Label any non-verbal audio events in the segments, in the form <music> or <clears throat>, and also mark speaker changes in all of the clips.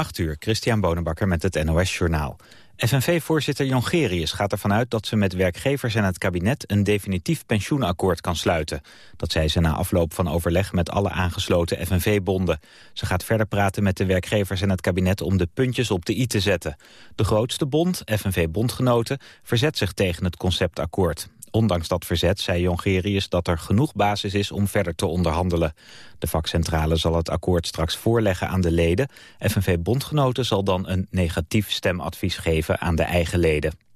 Speaker 1: 8 uur, Christian Bonenbakker met het NOS Journaal. FNV-voorzitter Jongerius gaat ervan uit dat ze met werkgevers en het kabinet een definitief pensioenakkoord kan sluiten. Dat zei ze na afloop van overleg met alle aangesloten FNV-bonden. Ze gaat verder praten met de werkgevers en het kabinet om de puntjes op de i te zetten. De grootste bond, FNV-bondgenoten, verzet zich tegen het conceptakkoord. Ondanks dat verzet zei Jongerius dat er genoeg basis is om verder te onderhandelen. De vakcentrale zal het akkoord straks voorleggen aan de leden. FNV-bondgenoten zal dan een negatief stemadvies geven aan de eigen leden.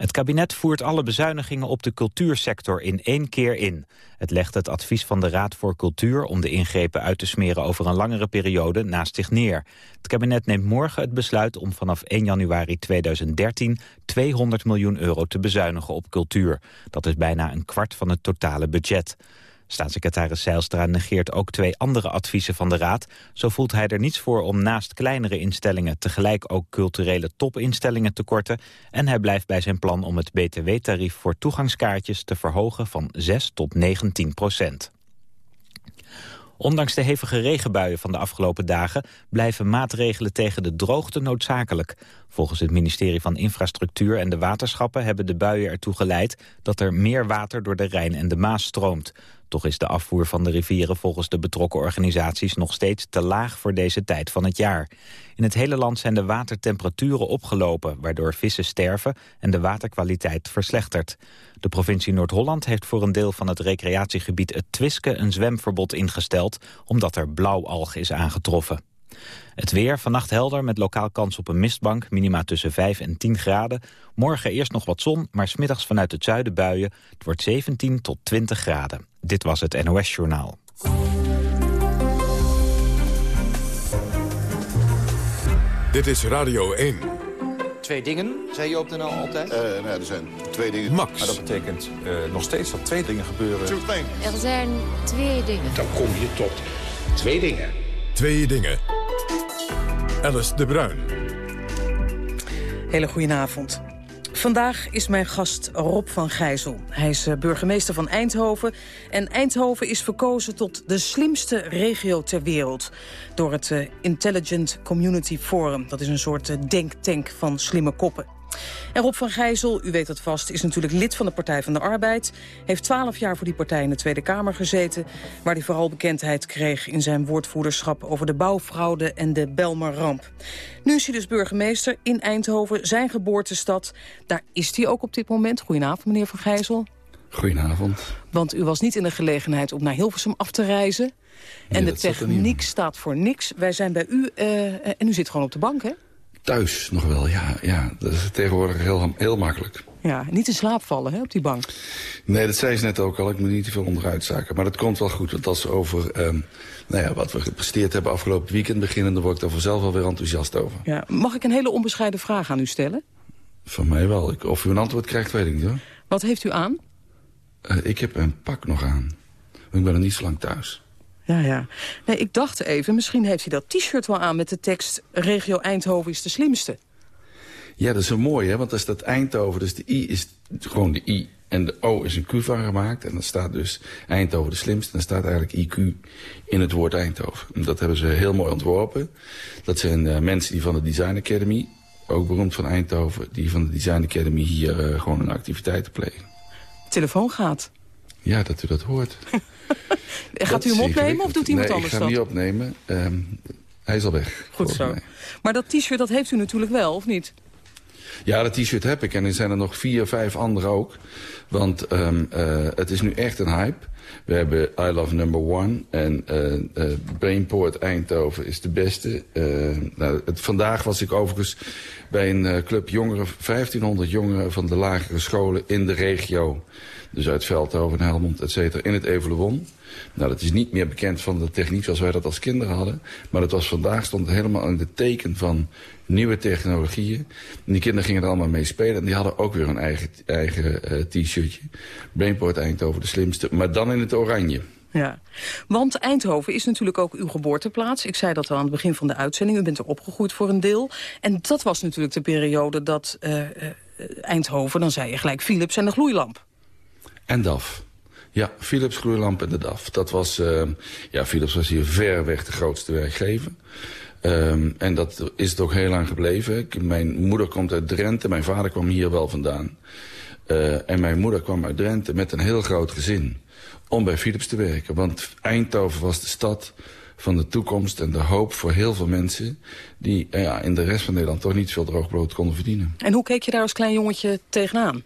Speaker 1: Het kabinet voert alle bezuinigingen op de cultuursector in één keer in. Het legt het advies van de Raad voor Cultuur om de ingrepen uit te smeren over een langere periode naast zich neer. Het kabinet neemt morgen het besluit om vanaf 1 januari 2013 200 miljoen euro te bezuinigen op cultuur. Dat is bijna een kwart van het totale budget. Staatssecretaris Zeilstra negeert ook twee andere adviezen van de Raad. Zo voelt hij er niets voor om naast kleinere instellingen... tegelijk ook culturele topinstellingen te korten. En hij blijft bij zijn plan om het btw-tarief voor toegangskaartjes... te verhogen van 6 tot 19 procent. Ondanks de hevige regenbuien van de afgelopen dagen... blijven maatregelen tegen de droogte noodzakelijk. Volgens het ministerie van Infrastructuur en de waterschappen... hebben de buien ertoe geleid dat er meer water door de Rijn en de Maas stroomt. Toch is de afvoer van de rivieren volgens de betrokken organisaties nog steeds te laag voor deze tijd van het jaar. In het hele land zijn de watertemperaturen opgelopen, waardoor vissen sterven en de waterkwaliteit verslechtert. De provincie Noord-Holland heeft voor een deel van het recreatiegebied het Twiske een zwemverbod ingesteld, omdat er blauwalg is aangetroffen. Het weer, vannacht helder met lokaal kans op een mistbank. Minima tussen 5 en 10 graden. Morgen eerst nog wat zon, maar smiddags vanuit het zuiden buien. Het wordt 17 tot 20 graden. Dit was het NOS Journaal.
Speaker 2: Dit is Radio 1.
Speaker 3: Twee dingen, zei je op de NL altijd?
Speaker 4: Uh, nou, er zijn twee dingen.
Speaker 2: Max.
Speaker 5: Maar dat betekent uh, nog steeds dat twee dingen gebeuren.
Speaker 6: Er zijn twee dingen.
Speaker 7: Dan kom je tot twee dingen.
Speaker 2: Twee dingen. Alice de Bruin.
Speaker 8: Hele goedenavond. Vandaag is mijn gast Rob van Gijzel. Hij is eh, burgemeester van Eindhoven. En Eindhoven is verkozen tot de slimste regio ter wereld. Door het eh, Intelligent Community Forum. Dat is een soort eh, denktank van slimme koppen. En Rob van Gijzel, u weet het vast, is natuurlijk lid van de Partij van de Arbeid. Heeft twaalf jaar voor die partij in de Tweede Kamer gezeten... waar hij vooral bekendheid kreeg in zijn woordvoerderschap... over de bouwfraude en de Belmer-ramp. Nu is hij dus burgemeester in Eindhoven, zijn geboortestad. Daar is hij ook op dit moment. Goedenavond, meneer van Gijzel.
Speaker 9: Goedenavond.
Speaker 8: Want u was niet in de gelegenheid om naar Hilversum af te reizen. en de techniek staat voor niks. Wij zijn bij u uh, en u zit gewoon op de bank, hè?
Speaker 9: Thuis nog wel, ja. ja. Dat is tegenwoordig heel, heel makkelijk.
Speaker 8: Ja, niet in slaap vallen hè, op die bank.
Speaker 9: Nee, dat zei ze net ook al. Ik moet niet te veel onderuit zaken. Maar dat komt wel goed. Want als we over um, nou ja, wat we gepresteerd hebben afgelopen weekend beginnen... dan word ik daar vanzelf wel weer enthousiast over.
Speaker 8: Ja, mag ik een hele onbescheiden vraag aan u stellen?
Speaker 9: Van mij wel. Ik, of u een antwoord krijgt, weet ik niet hoor.
Speaker 8: Wat heeft u aan?
Speaker 9: Uh, ik heb een pak nog aan. Ik ben er niet zo lang thuis.
Speaker 8: Ja, ja. Nee, ik dacht even, misschien heeft hij dat t-shirt wel aan met de tekst... Regio Eindhoven is de slimste.
Speaker 9: Ja, dat is zo mooi, hè? want als dat Eindhoven, dus de I is gewoon de I... en de O is een Q van gemaakt. En dan staat dus Eindhoven de slimste. En dan staat eigenlijk IQ in het woord Eindhoven. En dat hebben ze heel mooi ontworpen. Dat zijn uh, mensen die van de Design Academy... ook beroemd van Eindhoven... die van de Design Academy hier uh, gewoon hun activiteiten plegen.
Speaker 8: telefoon gaat.
Speaker 9: Ja, dat u dat hoort. <laughs>
Speaker 8: Gaat u hem opnemen of doet iemand
Speaker 9: nee,
Speaker 8: anders
Speaker 9: dat? ik ga hem niet opnemen. Um, hij is al weg.
Speaker 8: Goed zo. Maar dat t-shirt, dat heeft u natuurlijk wel, of niet?
Speaker 9: Ja, dat t-shirt heb ik. En er zijn er nog vier, vijf andere ook. Want um, uh, het is nu echt een hype. We hebben I Love Number One. En uh, uh, Brainport Eindhoven is de beste. nou, het, vandaag was ik overigens bij een club jongeren, 1500 jongeren van de lagere scholen in de regio. Dus uit Veldhoven, Helmond, et cetera, in het Evoluon. Nou, dat is niet meer bekend van de techniek zoals wij dat als kinderen hadden. Maar het was vandaag stond helemaal in de teken van nieuwe technologieën. En die kinderen gingen er allemaal mee spelen. En die hadden ook weer een eigen, eigen uh, t-shirtje. Brainport Eindhoven, de slimste. Maar dan in het oranje.
Speaker 8: Ja, want Eindhoven is natuurlijk ook uw geboorteplaats. Ik zei dat al aan het begin van de uitzending. U bent er opgegroeid voor een deel. En dat was natuurlijk de periode dat uh, uh, Eindhoven... dan zei je gelijk Philips en de gloeilamp.
Speaker 9: En DAF. Ja, Philips gloeilamp en de DAF. Dat was, uh, ja, Philips was hier ver weg de grootste werkgever. Um, en dat is het ook heel lang gebleven. Mijn moeder komt uit Drenthe, mijn vader kwam hier wel vandaan. Uh, en mijn moeder kwam uit Drenthe met een heel groot gezin om bij Philips te werken. Want Eindhoven was de stad van de toekomst en de hoop voor heel veel mensen... die ja, in de rest van Nederland toch niet veel droogbrood konden verdienen.
Speaker 8: En hoe keek je daar als klein jongetje tegenaan?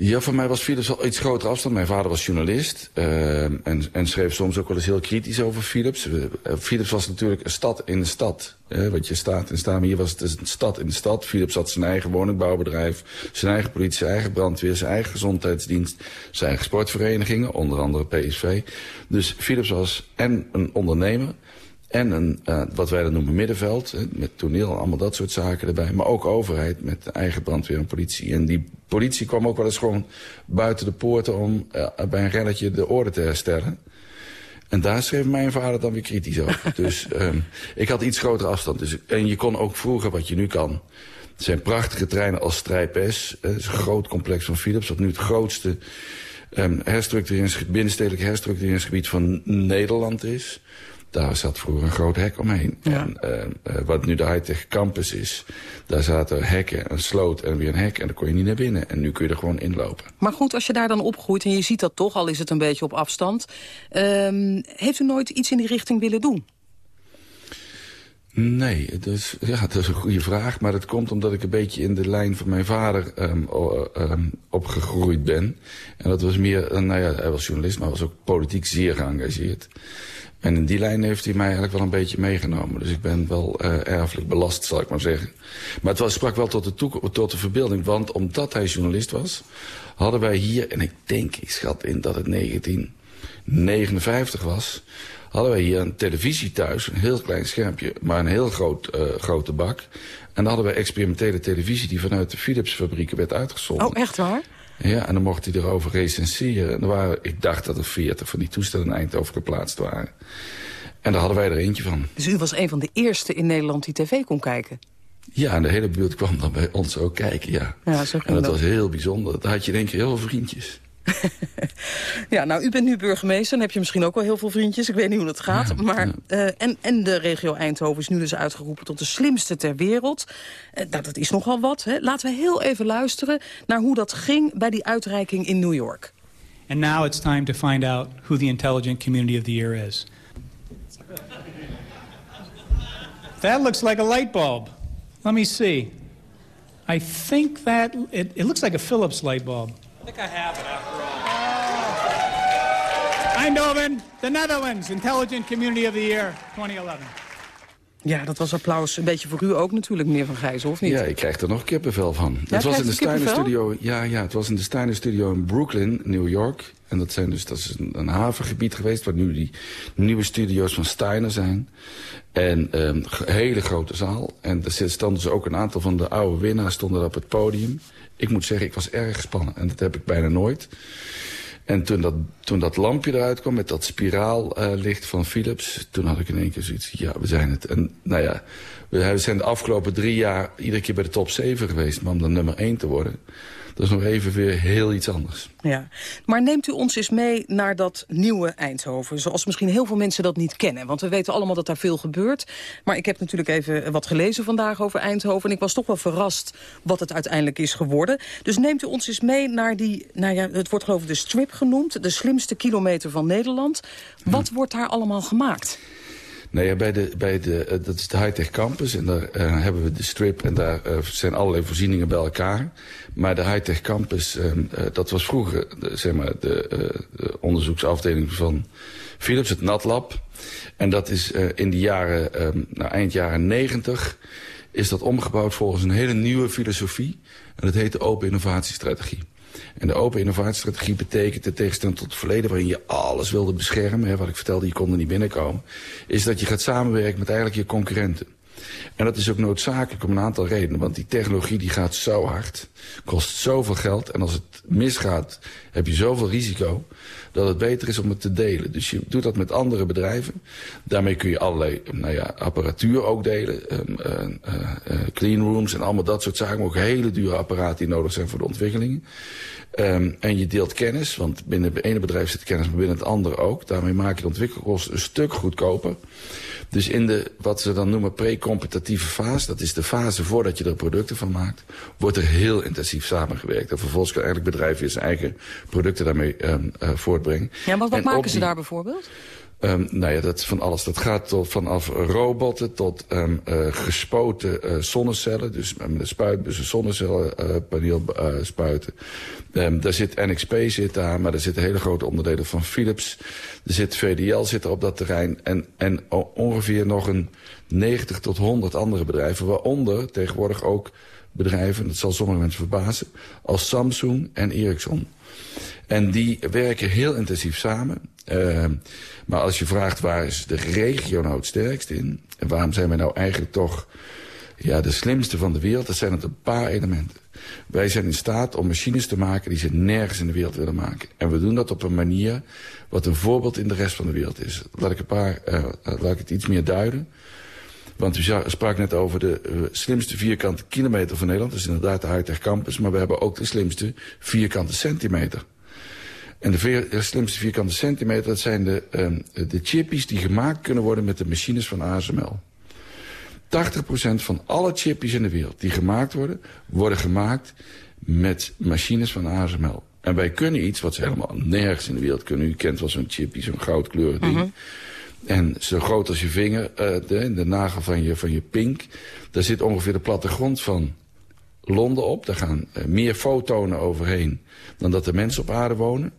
Speaker 9: Ja, voor mij was Philips al iets groter afstand. Mijn vader was journalist uh, en, en schreef soms ook wel eens heel kritisch over Philips. Uh, Philips was natuurlijk een stad in de stad. Hè, wat je staat staat, maar hier was het een stad in de stad. Philips had zijn eigen woningbouwbedrijf, zijn eigen politie, zijn eigen brandweer, zijn eigen gezondheidsdienst, zijn eigen sportverenigingen, onder andere PSV. Dus Philips was en een ondernemer en een, uh, wat wij dan noemen middenveld, met toneel en allemaal dat soort zaken erbij. Maar ook overheid met eigen brandweer en politie. En die politie kwam ook wel eens gewoon buiten de poorten om uh, bij een relletje de orde te herstellen. En daar schreef mijn vader dan weer kritisch over. <laughs> dus um, ik had iets grotere afstand. Dus, en je kon ook vroeger wat je nu kan. Het zijn prachtige treinen als Strijp S. Het is een groot complex van Philips, wat nu het grootste um, binnenstedelijk herstructureringsgebied van Nederland is. Daar zat vroeger een groot hek omheen. Ja. En uh, wat nu de high-tech campus is, daar zaten hekken, een sloot en weer een hek. En dan kon je niet naar binnen. En nu kun je er gewoon inlopen.
Speaker 8: Maar goed, als je daar dan opgroeit en je ziet dat toch, al is het een beetje op afstand. Uh, heeft u nooit iets in die richting willen doen?
Speaker 9: Nee, dus, ja, <laughs> dat is een goede vraag. Maar dat komt omdat ik een beetje in de lijn van mijn vader um, um, opgegroeid ben. En dat was meer, nou ja, hij was journalist, maar was ook politiek zeer geëngageerd. En in die lijn heeft hij mij eigenlijk wel een beetje meegenomen. Dus ik ben wel uh, erfelijk belast, zal ik maar zeggen. Maar het was, sprak wel tot de, tot de verbeelding. Want omdat hij journalist was, hadden wij hier... en ik denk, ik schat in dat het 1959 was... hadden wij hier een televisie thuis, een heel klein schermpje... maar een heel groot, uh, grote bak. En dan hadden wij experimentele televisie... die vanuit de Philips fabrieken werd uitgezonden.
Speaker 8: Oh, echt waar?
Speaker 9: Ja, en dan mocht hij erover recenseren. En er waren, ik dacht dat er veertig van die toestellen in Eindhoven geplaatst waren. En daar hadden wij er eentje van.
Speaker 8: Dus u was een van de eerste in Nederland die tv kon kijken?
Speaker 9: Ja, en de hele buurt kwam dan bij ons ook kijken, ja. ja zo en dat, was heel bijzonder. Daar had je denk ik heel veel vriendjes. <laughs>
Speaker 8: ja, nou, u bent nu burgemeester. Dan heb je misschien ook wel heel veel vriendjes. Ik weet niet hoe dat gaat. maar, uh, en, en de regio Eindhoven is nu dus uitgeroepen tot de slimste ter wereld. Uh, nou, dat is nogal wat. Hè? Laten we heel even luisteren naar hoe dat ging bij die uitreiking in New York.
Speaker 10: And now it's time to find out who the intelligent community of the year is. That looks like a light bulb. Let me see. I think that it, it looks like a Philips light bulb. Think I have it after all. Eindhoven, the Netherlands, Intelligent Community of the Year 2011.
Speaker 8: Ja, dat was applaus een beetje voor u ook natuurlijk, meneer Van Gijzen, of niet?
Speaker 9: Ja, ik krijg er nog kippenvel van.
Speaker 8: Ja,
Speaker 9: het was in de Steiner Studio. Ja, ja, het was in de Steiner Studio in Brooklyn, New York. En dat, zijn dus, dat is een, een havengebied geweest waar nu die nieuwe studio's van Steiner zijn. En een um, hele grote zaal. En er stonden dus ook een aantal van de oude winnaars stonden op het podium. Ik moet zeggen, ik was erg gespannen. En dat heb ik bijna nooit. En toen dat, toen dat lampje eruit kwam met dat spiraallicht uh, van Philips... toen had ik in één keer zoiets, ja, we zijn het. En nou ja, we zijn de afgelopen drie jaar iedere keer bij de top 7 geweest... maar om dan nummer 1 te worden... Dat is nog even weer heel iets anders.
Speaker 8: Ja. Maar neemt u ons eens mee naar dat nieuwe Eindhoven... zoals misschien heel veel mensen dat niet kennen. Want we weten allemaal dat daar veel gebeurt. Maar ik heb natuurlijk even wat gelezen vandaag over Eindhoven... en ik was toch wel verrast wat het uiteindelijk is geworden. Dus neemt u ons eens mee naar die... Nou ja, het wordt geloof ik de strip genoemd... de slimste kilometer van Nederland. Wat hm. wordt daar allemaal gemaakt?
Speaker 9: Nou ja, bij de, bij de, uh, dat is de Hightech Campus en daar uh, hebben we de strip en daar uh, zijn allerlei voorzieningen bij elkaar. Maar de Hightech Campus, dat was vroeger zeg maar, de, de, onderzoeksafdeling van Philips, het NatLab. En dat is in de jaren, um, nou, eind jaren negentig, is dat omgebouwd volgens een hele nieuwe filosofie. En dat heet de Open Innovatiestrategie. En de open innovatiestrategie betekent, in tegenstelling tot het verleden... waarin je alles wilde beschermen, hè, wat ik vertelde, je kon er niet binnenkomen... is dat je gaat samenwerken met eigenlijk je concurrenten. En dat is ook noodzakelijk om een aantal redenen. Want die technologie die gaat zo hard, kost zoveel geld... en als het misgaat, heb je zoveel risico dat het beter is om het te delen. Dus je doet dat met andere bedrijven. Daarmee kun je allerlei nou ja, apparatuur ook delen. Um, uh, uh, clean rooms en allemaal dat soort zaken. ook hele dure apparaten die nodig zijn voor de ontwikkelingen. Um, en je deelt kennis, want binnen het ene bedrijf zit kennis, maar binnen het andere ook. Daarmee maak je de ontwikkelkosten een stuk goedkoper. Dus in de, wat ze dan noemen pre-competitieve fase... dat is de fase voordat je er producten van maakt... wordt er heel intensief samengewerkt. En vervolgens kan eigenlijk bedrijf weer zijn eigen producten daarmee um, uh, voortbrengen.
Speaker 8: Ja, maar wat
Speaker 9: En
Speaker 8: maken ze
Speaker 9: die-
Speaker 8: daar bijvoorbeeld?
Speaker 9: Um, nou ja, dat van alles. Dat gaat tot, vanaf robotten tot um, uh, gespoten uh, zonnecellen. Dus met een spuitbus een zonnecelpaneel uh, spuiten. Um, daar zit NXP zit daar, maar er zitten hele grote onderdelen van Philips. Er zit VDL zit er op dat terrein. En, en ongeveer nog een 90 tot 100 andere bedrijven. Waaronder tegenwoordig ook bedrijven, dat zal sommige mensen verbazen... als Samsung en Ericsson. En die werken heel intensief samen. Uh, maar als je vraagt waar is de regio nou het sterkst in... en waarom zijn wij nou eigenlijk toch ja, de slimste van de wereld... dat zijn het een paar elementen. Wij zijn in staat om machines te maken die ze nergens in de wereld willen maken. En we doen dat op een manier wat een voorbeeld in de rest van de wereld is. Laat ik, een paar, uh, laat ik het iets meer duiden. Want u sprak net over de uh, slimste vierkante kilometer van Nederland. Dat is inderdaad de Hightech Campus. Maar we hebben ook de slimste vierkante centimeter. En de, veer, de slimste vierkante centimeter, dat zijn de, um, de chippies die gemaakt kunnen worden met de machines van ASML. 80% van alle chippies in de wereld die gemaakt worden, worden gemaakt met machines van ASML. En wij kunnen iets wat ze helemaal nergens in de wereld kunnen. U kent wel zo'n chippie, zo'n goudkleurig ding.
Speaker 8: Mhm.
Speaker 9: En zo groot als je vinger, uh, de, de nagel van je, van je pink. Daar zit ongeveer de plattegrond van Londen op. Daar gaan uh, meer fotonen overheen dan dat er mensen op aarde wonen.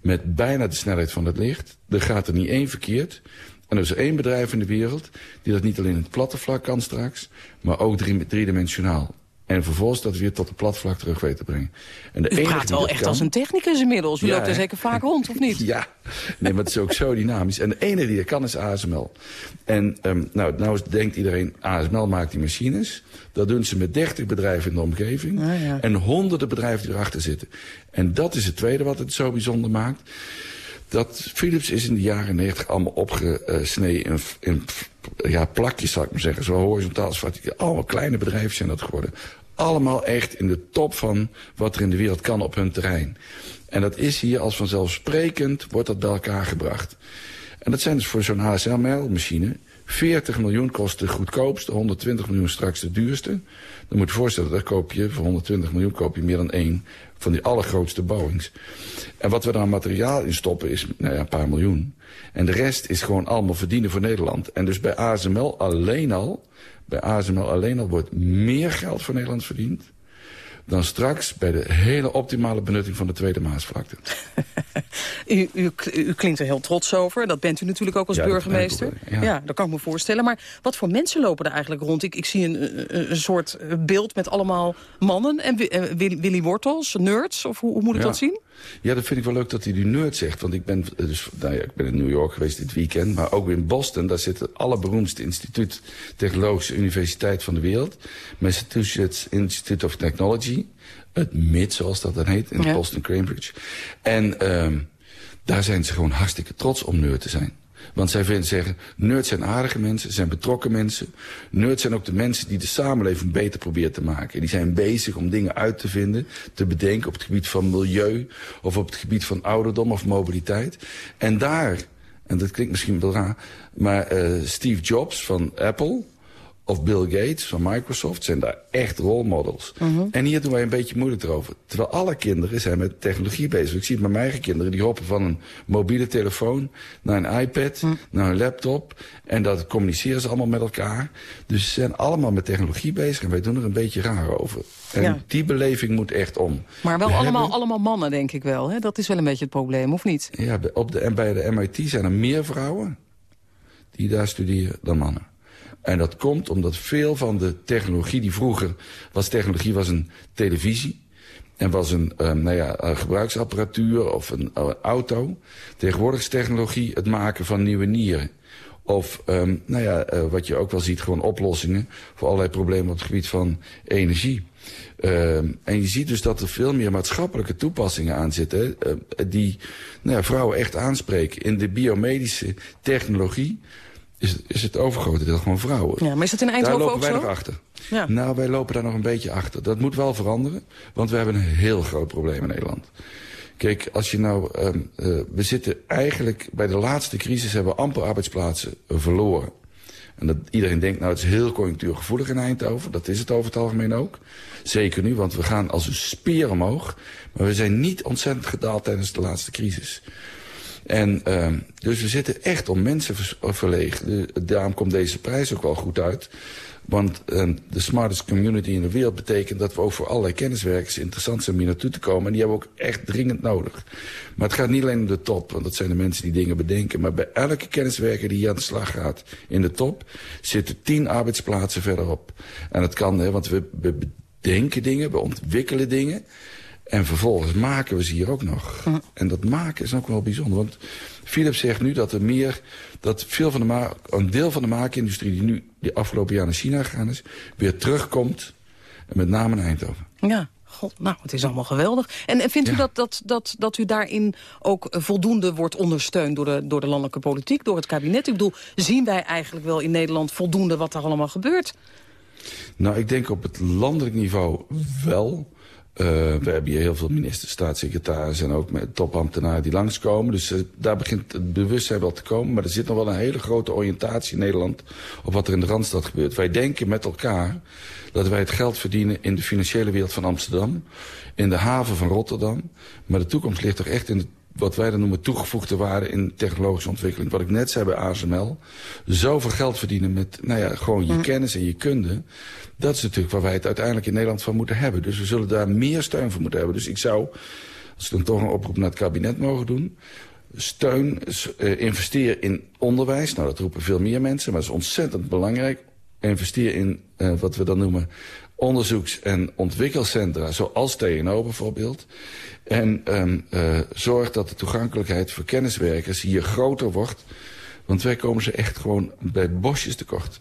Speaker 9: Met bijna de snelheid van het licht. Er gaat er niet één verkeerd. En er is één bedrijf in de wereld die dat niet alleen in het platte vlak kan straks, maar ook drie, driedimensionaal. En vervolgens dat weer tot het platvlak terug weet te brengen. En de
Speaker 8: U praat wel echt
Speaker 9: kan-
Speaker 8: als een technicus inmiddels. U
Speaker 9: Ja,
Speaker 8: loopt er zeker vaak rond, of niet? <laughs>
Speaker 9: Ja, nee, maar het is ook zo dynamisch. En de enige die dat kan is ASML. En um, nou, nou denkt iedereen, ASML maakt die machines. Dat doen ze met 30 bedrijven in de omgeving.
Speaker 8: Ah, ja.
Speaker 9: En honderden bedrijven die erachter zitten. En dat is het tweede wat het zo bijzonder maakt. Dat Philips is in de jaren 90 allemaal opgesneden in, in ja, plakjes, zou ik maar zeggen. Zo horizontaal als verticaal. Allemaal kleine bedrijven zijn dat geworden. Allemaal echt in de top van wat er in de wereld kan op hun terrein. En dat is hier als vanzelfsprekend, wordt dat bij elkaar gebracht. En dat zijn dus voor zo'n HSML-machine... 40 miljoen kost de goedkoopste, 120 miljoen straks de duurste. Dan moet je voorstellen, daar koop je voor 120 miljoen koop je meer dan één van die allergrootste Boeings. En wat we daar materiaal in stoppen is nou ja, een paar miljoen. En de rest is gewoon allemaal verdienen voor Nederland. En dus bij ASML alleen al, bij ASML alleen al wordt meer geld voor Nederland verdiend dan straks bij de hele optimale benutting van de Tweede Maasvlakte. <laughs>
Speaker 8: U, u, u klinkt er heel trots over. Dat bent u natuurlijk ook als
Speaker 9: Ja, dat
Speaker 8: burgemeester.
Speaker 9: ook wel, ja.
Speaker 8: dat kan ik me voorstellen. Maar wat voor mensen lopen er eigenlijk rond? Ik, ik zie een, een, soort beeld met allemaal mannen. En eh, Willy, Willy Wortels, nerds, of hoe, hoe moet ik
Speaker 9: Ja.
Speaker 8: dat zien?
Speaker 9: Ja, dat vind ik wel leuk dat hij die nerd zegt. Want ik ben, eh, dus, nou ja, ik ben in New York geweest dit weekend. Maar ook in Boston, daar zit het allerberoemdste instituut... Technologische Universiteit van de wereld. Massachusetts Institute of Technology. Het MIT, zoals dat dan heet, in
Speaker 8: Ja.
Speaker 9: Boston Cambridge. En um, daar zijn ze gewoon hartstikke trots om nerd te zijn. Want zij vinden, zeggen, nerds zijn aardige mensen, zijn betrokken mensen. Nerds zijn ook de mensen die de samenleving beter proberen te maken. Die zijn bezig om dingen uit te vinden, te bedenken op het gebied van milieu... of op het gebied van ouderdom of mobiliteit. En daar, en dat klinkt misschien wel raar... maar uh, Steve Jobs van Apple of Bill Gates van Microsoft zijn daar echt rolmodels. Uh -huh. En hier doen wij een beetje moeilijk erover. Terwijl alle kinderen zijn met technologie bezig. Ik zie het met mijn eigen kinderen. Die hoppen van een mobiele telefoon naar een iPad, uh -huh. naar een laptop. En dat communiceren ze allemaal met elkaar. Dus ze zijn allemaal met technologie bezig. En wij doen er een beetje raar over. En ja. die beleving moet echt om.
Speaker 8: Maar wel allemaal, hebben... allemaal mannen, denk ik wel. Hè? Dat is wel een beetje het probleem, of niet?
Speaker 9: Ja, op de, en bij de MIT zijn er meer vrouwen die daar studeren dan mannen. En dat komt omdat veel van de technologie die vroeger was... technologie was een televisie en was een um, nou ja, een gebruiksapparatuur of een uh, auto. Tegenwoordig is technologie het maken van nieuwe nieren. Of, um, nou ja, uh, wat je ook wel ziet, gewoon oplossingen... voor allerlei problemen op het gebied van energie. Um, en je ziet dus dat er veel meer maatschappelijke toepassingen aan zitten... Die nou ja, vrouwen echt aanspreken. In de biomedische technologie is, is het overgrote deel gewoon vrouwen.
Speaker 8: Ja, maar is dat in Eindhoven
Speaker 9: Daar lopen wij
Speaker 8: ook zo?
Speaker 9: nog achter.
Speaker 8: Ja.
Speaker 9: Nou, wij lopen daar nog een beetje achter. Dat moet wel veranderen, want we hebben een heel groot probleem in Nederland. Kijk, als je nou... Um, uh, we zitten eigenlijk... Bij de laatste crisis hebben we amper arbeidsplaatsen verloren. En dat iedereen denkt, nou het is heel conjunctuurgevoelig in Eindhoven. Dat is het over het algemeen ook. Zeker nu, want we gaan als een spier omhoog. Maar we zijn niet ontzettend gedaald tijdens de laatste crisis. En uh, dus we zitten echt om mensen verlegen. Daarom komt deze prijs ook wel goed uit. Want uh, de smartest community in de wereld betekent dat we ook voor allerlei kenniswerkers interessant zijn om hier naartoe te komen. En die hebben we ook echt dringend nodig. Maar het gaat niet alleen om de top, want dat zijn de mensen die dingen bedenken. Maar bij elke kenniswerker die hier aan de slag gaat in de top, zitten tien arbeidsplaatsen verderop. En dat kan, hè, want we bedenken dingen, we ontwikkelen dingen. En vervolgens maken we ze hier ook nog. Hm. En dat maken is ook wel bijzonder. Want Philips zegt nu dat er meer, dat veel van de een deel van de maakindustrie die nu die afgelopen jaar naar China gegaan is, weer terugkomt. En met name in Eindhoven.
Speaker 8: Ja. God, nou, het is allemaal geweldig. En, en vindt u dat, dat, dat, dat u daarin ook voldoende wordt ondersteund door de, door de landelijke politiek, door het kabinet? Ik bedoel, zien wij eigenlijk wel in Nederland voldoende wat er allemaal gebeurt?
Speaker 9: Nou, ik denk op het landelijk niveau wel. Uh, we hebben hier heel veel ministers, staatssecretarissen en ook met topambtenaren die langskomen. Dus uh, daar begint het bewustzijn wel te komen. Maar er zit nog wel een hele grote oriëntatie in Nederland op wat er in de Randstad gebeurt. Wij denken met elkaar dat wij het geld verdienen in de financiële wereld van Amsterdam, in de haven van Rotterdam. Maar de toekomst ligt toch echt in de wat wij dan noemen toegevoegde waarde in technologische ontwikkeling. Wat ik net zei bij ASML. Zoveel geld verdienen met nou ja, gewoon je kennis en je kunde. Dat is natuurlijk waar wij het uiteindelijk in Nederland van moeten hebben. Dus we zullen daar meer steun voor moeten hebben. Dus ik zou, als we dan toch een oproep naar het kabinet mogen doen... steun, uh, investeer in onderwijs. Nou, dat roepen veel meer mensen, maar dat is ontzettend belangrijk. Investeer in uh, wat we dan noemen onderzoeks- en ontwikkelcentra, zoals TNO bijvoorbeeld. En um, uh, zorg dat de toegankelijkheid voor kenniswerkers hier groter wordt. Want wij komen ze echt gewoon bij bosjes tekort.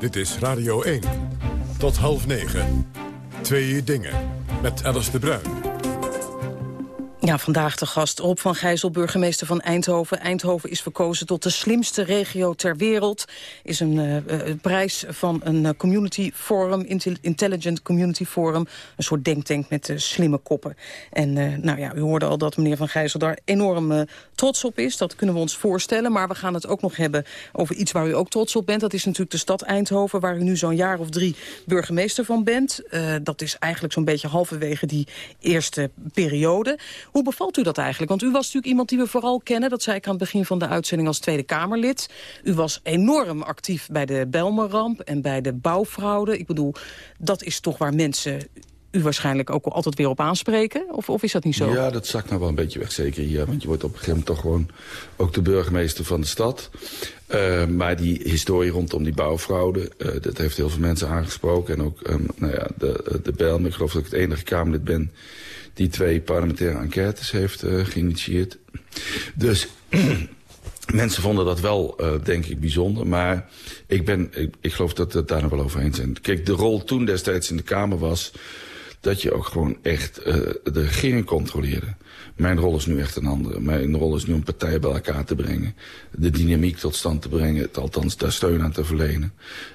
Speaker 2: Dit is Radio 1. Tot half negen. Twee dingen. Met Alice de Bruin.
Speaker 8: Ja, vandaag de gast Rob van Gijzel, burgemeester van Eindhoven. Eindhoven is verkozen tot de slimste regio ter wereld. Is een uh, prijs van een uh, community forum, Intelligent Community Forum. Een soort denktank met slimme koppen. En nou ja, u hoorde al dat meneer van Gijzel daar enorm trots op is. Dat kunnen we ons voorstellen. Maar we gaan het ook nog hebben over iets waar u ook trots op bent. Dat is natuurlijk de stad Eindhoven, waar u nu zo'n jaar of drie burgemeester van bent. dat is eigenlijk zo'n beetje halverwege die eerste periode. Hoe bevalt u dat eigenlijk? Want u was natuurlijk iemand die we vooral kennen. Dat zei ik aan het begin van de uitzending als Tweede Kamerlid. U was enorm actief bij de Belmerramp en bij de bouwfraude. Ik bedoel, dat is toch waar mensen u waarschijnlijk ook altijd weer op aanspreken? Of, of is dat niet zo?
Speaker 9: Ja, dat zakt nou wel een beetje weg, zeker hier. Want je wordt op een gegeven moment toch gewoon ook de burgemeester van de stad. Uh, maar die historie rondom die bouwfraude, uh, dat heeft heel veel mensen aangesproken. En ook um, nou ja, de, de ik geloof dat ik het enige Kamerlid ben die twee parlementaire enquêtes heeft uh, geïnitieerd. Dus <clears throat> mensen vonden dat wel, uh, denk ik, bijzonder. Maar ik, ben, ik, ik geloof dat we het daar nog wel over eens zijn. Kijk, de rol toen destijds in de Kamer was dat je ook gewoon echt uh, de regering controleerde. Mijn rol is nu echt een andere. Mijn rol is nu om partijen bij elkaar te brengen. De dynamiek tot stand te brengen. Althans, daar steun aan te verlenen.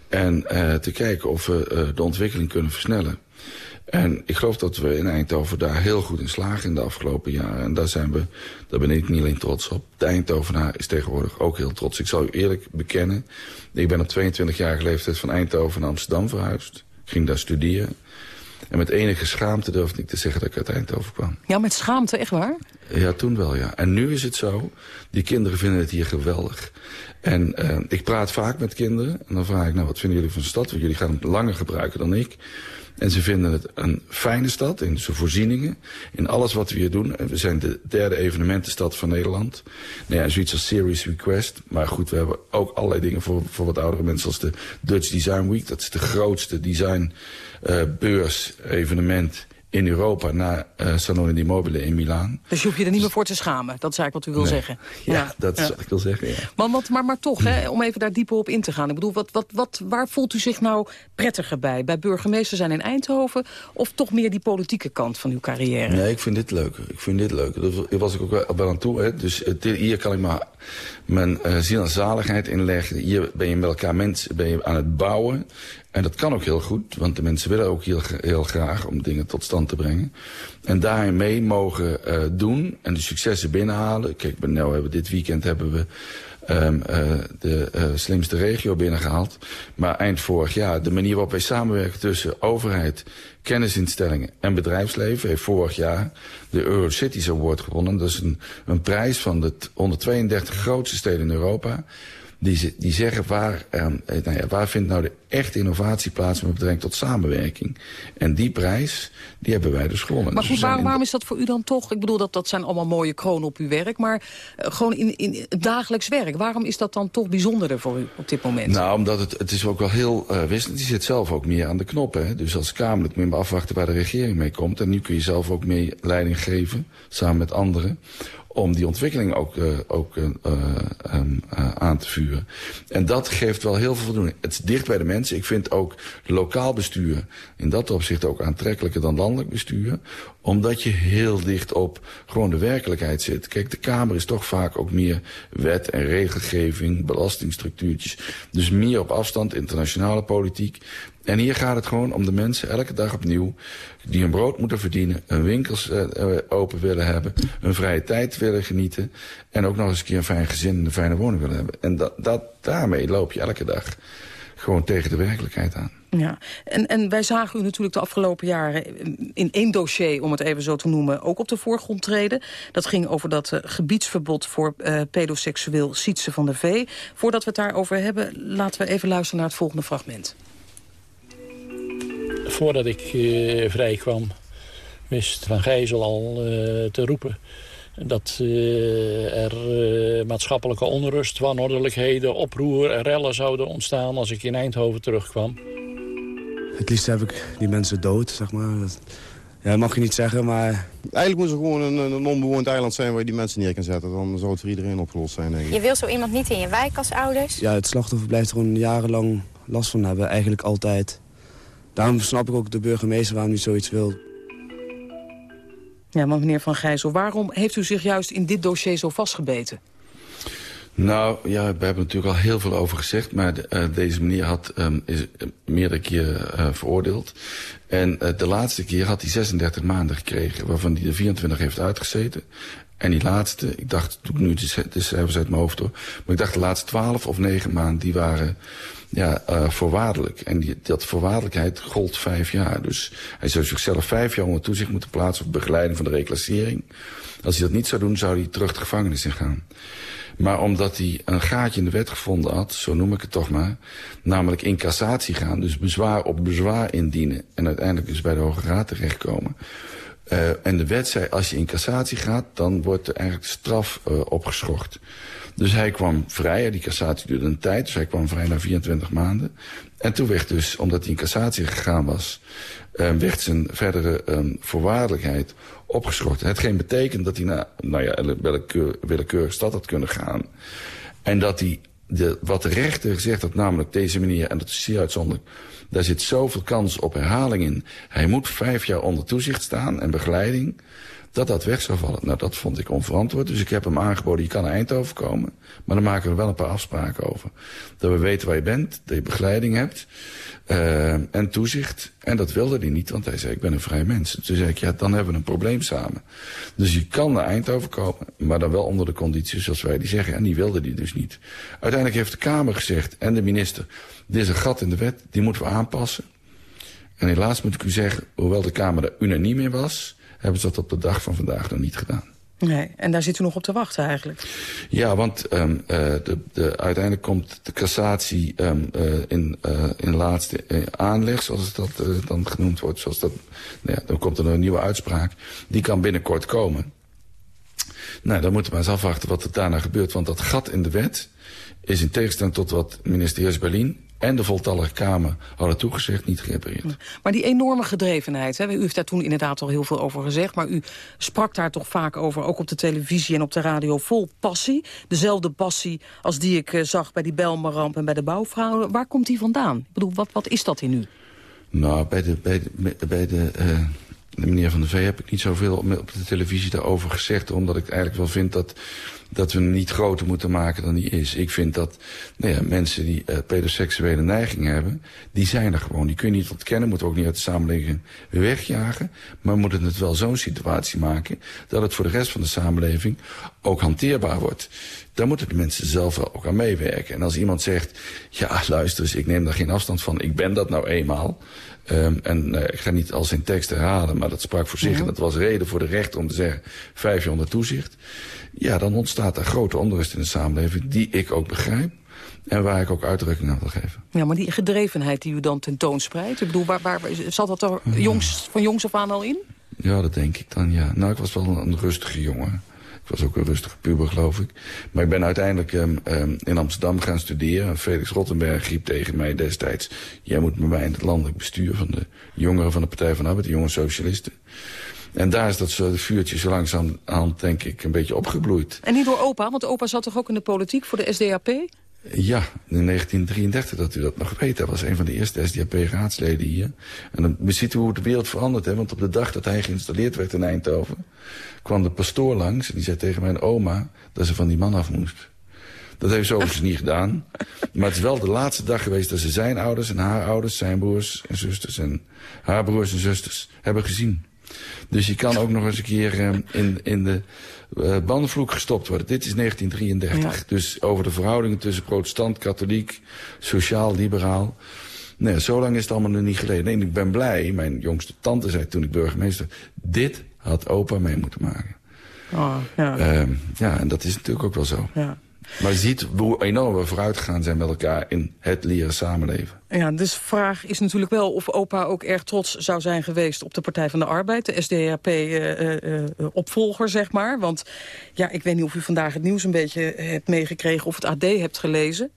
Speaker 9: En uh, te kijken of we de ontwikkeling kunnen versnellen. En ik geloof dat we in Eindhoven daar heel goed in slagen in de afgelopen jaren. En daar zijn we, daar ben ik niet alleen trots op. De Eindhovenaar is tegenwoordig ook heel trots. Ik zal u eerlijk bekennen, ik ben op 22-jarige leeftijd van Eindhoven naar Amsterdam verhuisd. Ik ging daar studeren. En met enige schaamte durfde ik te zeggen dat ik uit Eindhoven kwam.
Speaker 8: Ja, met schaamte, echt waar?
Speaker 9: Ja, toen wel, ja. En nu is het zo, die kinderen vinden het hier geweldig. En uh, ik praat vaak met kinderen. En dan vraag ik, nou, wat vinden jullie van de stad? Want jullie gaan het langer gebruiken dan ik. En ze vinden het een fijne stad in zijn voorzieningen. In alles wat we hier doen. We zijn de derde evenementenstad van Nederland. Nou ja, zoiets als Series Request. Maar goed, we hebben ook allerlei dingen voor, voor wat oudere mensen. Zoals de Dutch Design Week. Dat is de grootste designbeurs uh, evenement in Europa naar uh, Salone di Mobile in Milaan.
Speaker 8: Dus je hoeft je er niet meer voor te schamen. Dat is eigenlijk wat u wil zeggen. <laughs>
Speaker 9: Ja, ja, dat is wat ik wil zeggen, ja.
Speaker 8: Maar, maar, maar toch, hè, om even daar dieper op in te gaan. Ik bedoel, wat, wat, wat, waar voelt u zich nou prettiger bij? Bij burgemeester zijn in Eindhoven... of toch meer die politieke kant van uw carrière?
Speaker 9: Nee, ik vind dit leuker. Ik vind dit leuker. Daar was ik ook wel aan toe. Hè. Dus hier kan ik maar mijn uh, ziel en zaligheid inleggen. Hier ben je met elkaar mensen ben je aan het bouwen. En dat kan ook heel goed, want de mensen willen ook heel, heel graag om dingen tot stand te brengen. En daarin mee mogen uh, doen en de successen binnenhalen. Kijk, nou hebben dit weekend hebben we um, de uh, slimste regio binnengehaald. Maar eind vorig jaar, de manier waarop wij samenwerken tussen overheid, kennisinstellingen en bedrijfsleven... heeft vorig jaar de Eurocities Award gewonnen. Dat is een, een prijs van de 132 grootste steden in Europa die, die zeggen waar, uh, nou ja, waar vindt nou de echte innovatie plaats met betrekking tot samenwerking. En die prijs, die hebben wij dus gewonnen.
Speaker 8: Maar dus waarom, waarom is dat voor u dan toch? Ik bedoel, dat, dat zijn allemaal mooie kronen op uw werk. Maar uh, gewoon in, in het dagelijks werk. Waarom is dat dan toch bijzonderder voor u op dit moment?
Speaker 9: Nou, omdat het, het is ook wel heel uh, wisselend. Je zit zelf ook meer aan de knoppen. Hè? Dus als Kamerlid moet je afwachten waar de regering mee komt. En nu kun je zelf ook mee leiding geven, samen met anderen om die ontwikkeling ook, uh, ook uh, um, aan te vuren. En dat geeft wel heel veel voldoening. Het is dicht bij de mensen. Ik vind ook lokaal bestuur in dat opzicht ook aantrekkelijker dan landelijk bestuur. Omdat je heel dicht op gewoon de werkelijkheid zit. Kijk, de Kamer is toch vaak ook meer wet en regelgeving, belastingstructuurtjes. Dus meer op afstand, internationale politiek. En hier gaat het gewoon om de mensen elke dag opnieuw... die hun brood moeten verdienen, hun winkels uh, open willen hebben... hun vrije tijd willen genieten... en ook nog eens een keer een fijn gezin en een fijne woning willen hebben. En dat, dat, daarmee loop je elke dag gewoon tegen de werkelijkheid aan.
Speaker 8: Ja, en, en wij zagen u natuurlijk de afgelopen jaren in één dossier, om het even zo te noemen, ook op de voorgrond treden. Dat ging over dat uh, gebiedsverbod voor pedoseksueel Sietse van der Vee. Voordat we het daarover hebben, laten we even luisteren naar het volgende fragment
Speaker 11: voordat ik uh, vrij kwam, wist Van Gijzel al uh, te roepen dat uh, er maatschappelijke onrust, wanordelijkheden, oproer en rellen zouden ontstaan als ik in Eindhoven terugkwam.
Speaker 12: Het liefst heb ik die mensen dood, zeg maar. Dat, ja, dat mag je niet zeggen, maar...
Speaker 13: Eigenlijk moet het gewoon een, een, onbewoond eiland zijn waar je die mensen neer kan zetten. Dan zou het voor iedereen opgelost zijn, denk ik.
Speaker 6: Je wil zo iemand niet in je wijk als ouders?
Speaker 12: Ja, het slachtoffer blijft er gewoon jarenlang last van hebben, eigenlijk altijd. Daarom snap ik ook de burgemeester waarom hij zoiets wil.
Speaker 8: Ja, maar meneer Van Gijzel, waarom heeft u zich juist in dit dossier zo vastgebeten?
Speaker 9: Nou, ja, we hebben natuurlijk al heel veel over gezegd... maar de, uh, deze meneer had, um, is meerdere keren uh, veroordeeld. En uh, de laatste keer had hij 36 maanden gekregen... waarvan hij de 24 heeft uitgezeten. En die laatste, ik dacht, doe ik nu de cijfers uit mijn hoofd hoor... maar ik dacht de laatste 12 of 9 maanden, die waren ja, uh, voorwaardelijk. En die, dat voorwaardelijkheid gold vijf jaar. Dus hij zou zichzelf vijf jaar onder toezicht moeten plaatsen... op begeleiding van de reclassering. Als hij dat niet zou doen, zou hij terug de gevangenis in gaan. Maar omdat hij een gaatje in de wet gevonden had, zo noem ik het toch maar... namelijk in cassatie gaan, dus bezwaar op bezwaar indienen... en uiteindelijk dus bij de Hoge Raad terechtkomen... Uh, en de wet zei, als je in cassatie gaat, dan wordt er eigenlijk straf uh, opgeschort. Dus hij kwam vrij. Die cassatie duurde een tijd. Dus hij kwam vrij na 24 maanden. En toen werd dus, omdat hij in cassatie gegaan was... Uh, werd zijn verdere um, voorwaardelijkheid opgeschort. Hetgeen betekent dat hij naar nou ja, willekeur, willekeurige stad had kunnen gaan. En dat hij, de, wat de rechter gezegd had, namelijk deze meneer... en dat is zeer uitzonderlijk... daar zit zoveel kans op herhaling in. Hij moet vijf jaar onder toezicht staan en begeleiding dat dat weg zou vallen. Nou, dat vond ik onverantwoord. Dus ik heb hem aangeboden, je kan naar Eindhoven komen. Maar dan maken we wel een paar afspraken over. Dat we weten waar je bent, dat je begeleiding hebt. Uh, en toezicht. En dat wilde hij niet, want hij zei, ik ben een vrij mens. Toen zei ik, ja, dan hebben we een probleem samen. Dus je kan naar Eindhoven komen, maar dan wel onder de condities zoals wij die zeggen. En die wilde hij dus niet. Uiteindelijk heeft de Kamer gezegd, en de minister... dit is een gat in de wet, die moeten we aanpassen. En helaas moet ik u zeggen, hoewel de Kamer er unaniem in was hebben ze dat op de dag van vandaag nog niet gedaan.
Speaker 8: Nee, en daar zit u nog op te wachten eigenlijk.
Speaker 9: Ja, want um, uh, de, de, uiteindelijk komt de cassatie um, uh, in, uh, in laatste aanleg, zoals dat dan genoemd wordt. Zoals dat, nou ja, dan komt er een nieuwe uitspraak. Die kan binnenkort komen. Nou, dan moeten we eens afwachten wat er daarna gebeurt. Want dat gat in de wet is in tegenstelling tot wat minister Heers Berlin en de voltallige Kamer hadden toegezegd, niet gerepareerd.
Speaker 8: Maar die enorme gedrevenheid, hè, u heeft daar toen inderdaad al heel veel over gezegd... maar u sprak daar toch vaak over, ook op de televisie en op de radio, vol passie. Dezelfde passie als die ik uh, zag bij die Belmaramp en bij de bouwvrouwen. Waar komt die vandaan? Ik bedoel, wat, wat is dat in u?
Speaker 9: Nou, bij de, bij de, bij de, uh, de meneer Van der Vee heb ik niet zoveel op de televisie daarover gezegd... omdat ik eigenlijk wel vind dat dat we hem niet groter moeten maken dan die is. Ik vind dat nou ja, mensen die uh, pedoseksuele neigingen hebben... die zijn er gewoon. Die kun je niet ontkennen, moeten we ook niet uit de samenleving wegjagen. Maar we moeten het wel zo'n situatie maken... dat het voor de rest van de samenleving ook hanteerbaar wordt. Daar moeten de mensen zelf wel ook aan meewerken. En als iemand zegt, ja luister eens, ik neem daar geen afstand van... ik ben dat nou eenmaal... Um, en uh, ik ga niet al zijn tekst herhalen, maar dat sprak voor zich. En dat was reden voor de rechter om te zeggen, vijf jaar onder toezicht. Ja, dan ontstaat er grote onrust in de samenleving, die ik ook begrijp. En waar ik ook uitdrukking aan wil geven.
Speaker 8: Ja, maar die gedrevenheid die u dan tentoonspreidt... ik bedoel, waar, waar, zat dat er jongs, van jongs af aan al in?
Speaker 9: Ja, dat denk ik dan, ja. Nou, ik was wel een rustige jongen. Was ook een rustige puber, geloof ik. Maar ik ben uiteindelijk um, um, in Amsterdam gaan studeren. Felix Rottenberg riep tegen mij destijds... jij moet met mij in het landelijk bestuur van de jongeren van de Partij van de Arbeid... de jonge socialisten. En daar is dat vuurtje zo langzaam aan, denk ik, een beetje opgebloeid.
Speaker 8: En niet door opa, want opa zat toch ook in de politiek voor de SDAP?
Speaker 9: Ja, in 1933, dat u dat nog weet. Hij was een van de eerste SDAP-raadsleden hier. En dan ziet u hoe de wereld verandert. Hè? Want op de dag dat hij geïnstalleerd werd in Eindhoven... kwam de pastoor langs en die zei tegen mijn oma... dat ze van die man af moest. Dat heeft ze overigens niet gedaan. Maar het is wel de laatste dag geweest dat ze zijn ouders en haar ouders... zijn broers en zusters en haar broers en zusters hebben gezien. Dus je kan ook nog eens een keer uh, in, in de uh, bandenvloek gestopt worden. Dit is 1933. Ja. Dus over de verhoudingen tussen protestant, katholiek, sociaal, liberaal. Nee, zo lang is het allemaal nog niet geleden. Nee, ik ben blij. Mijn jongste tante zei toen ik burgemeester... dit had opa mee moeten maken.
Speaker 8: Oh, ja.
Speaker 9: Uh, ja, en dat is natuurlijk ook wel zo.
Speaker 8: Ja.
Speaker 9: Maar ziet hoe enorm we vooruit gegaan zijn met elkaar in het leren samenleven.
Speaker 8: Ja, dus de vraag is natuurlijk wel of opa ook erg trots zou zijn geweest op de Partij van de Arbeid. De SDAP-opvolger, uh, uh, zeg maar. Want ja, ik weet niet of u vandaag het nieuws een beetje hebt meegekregen of het AD hebt gelezen.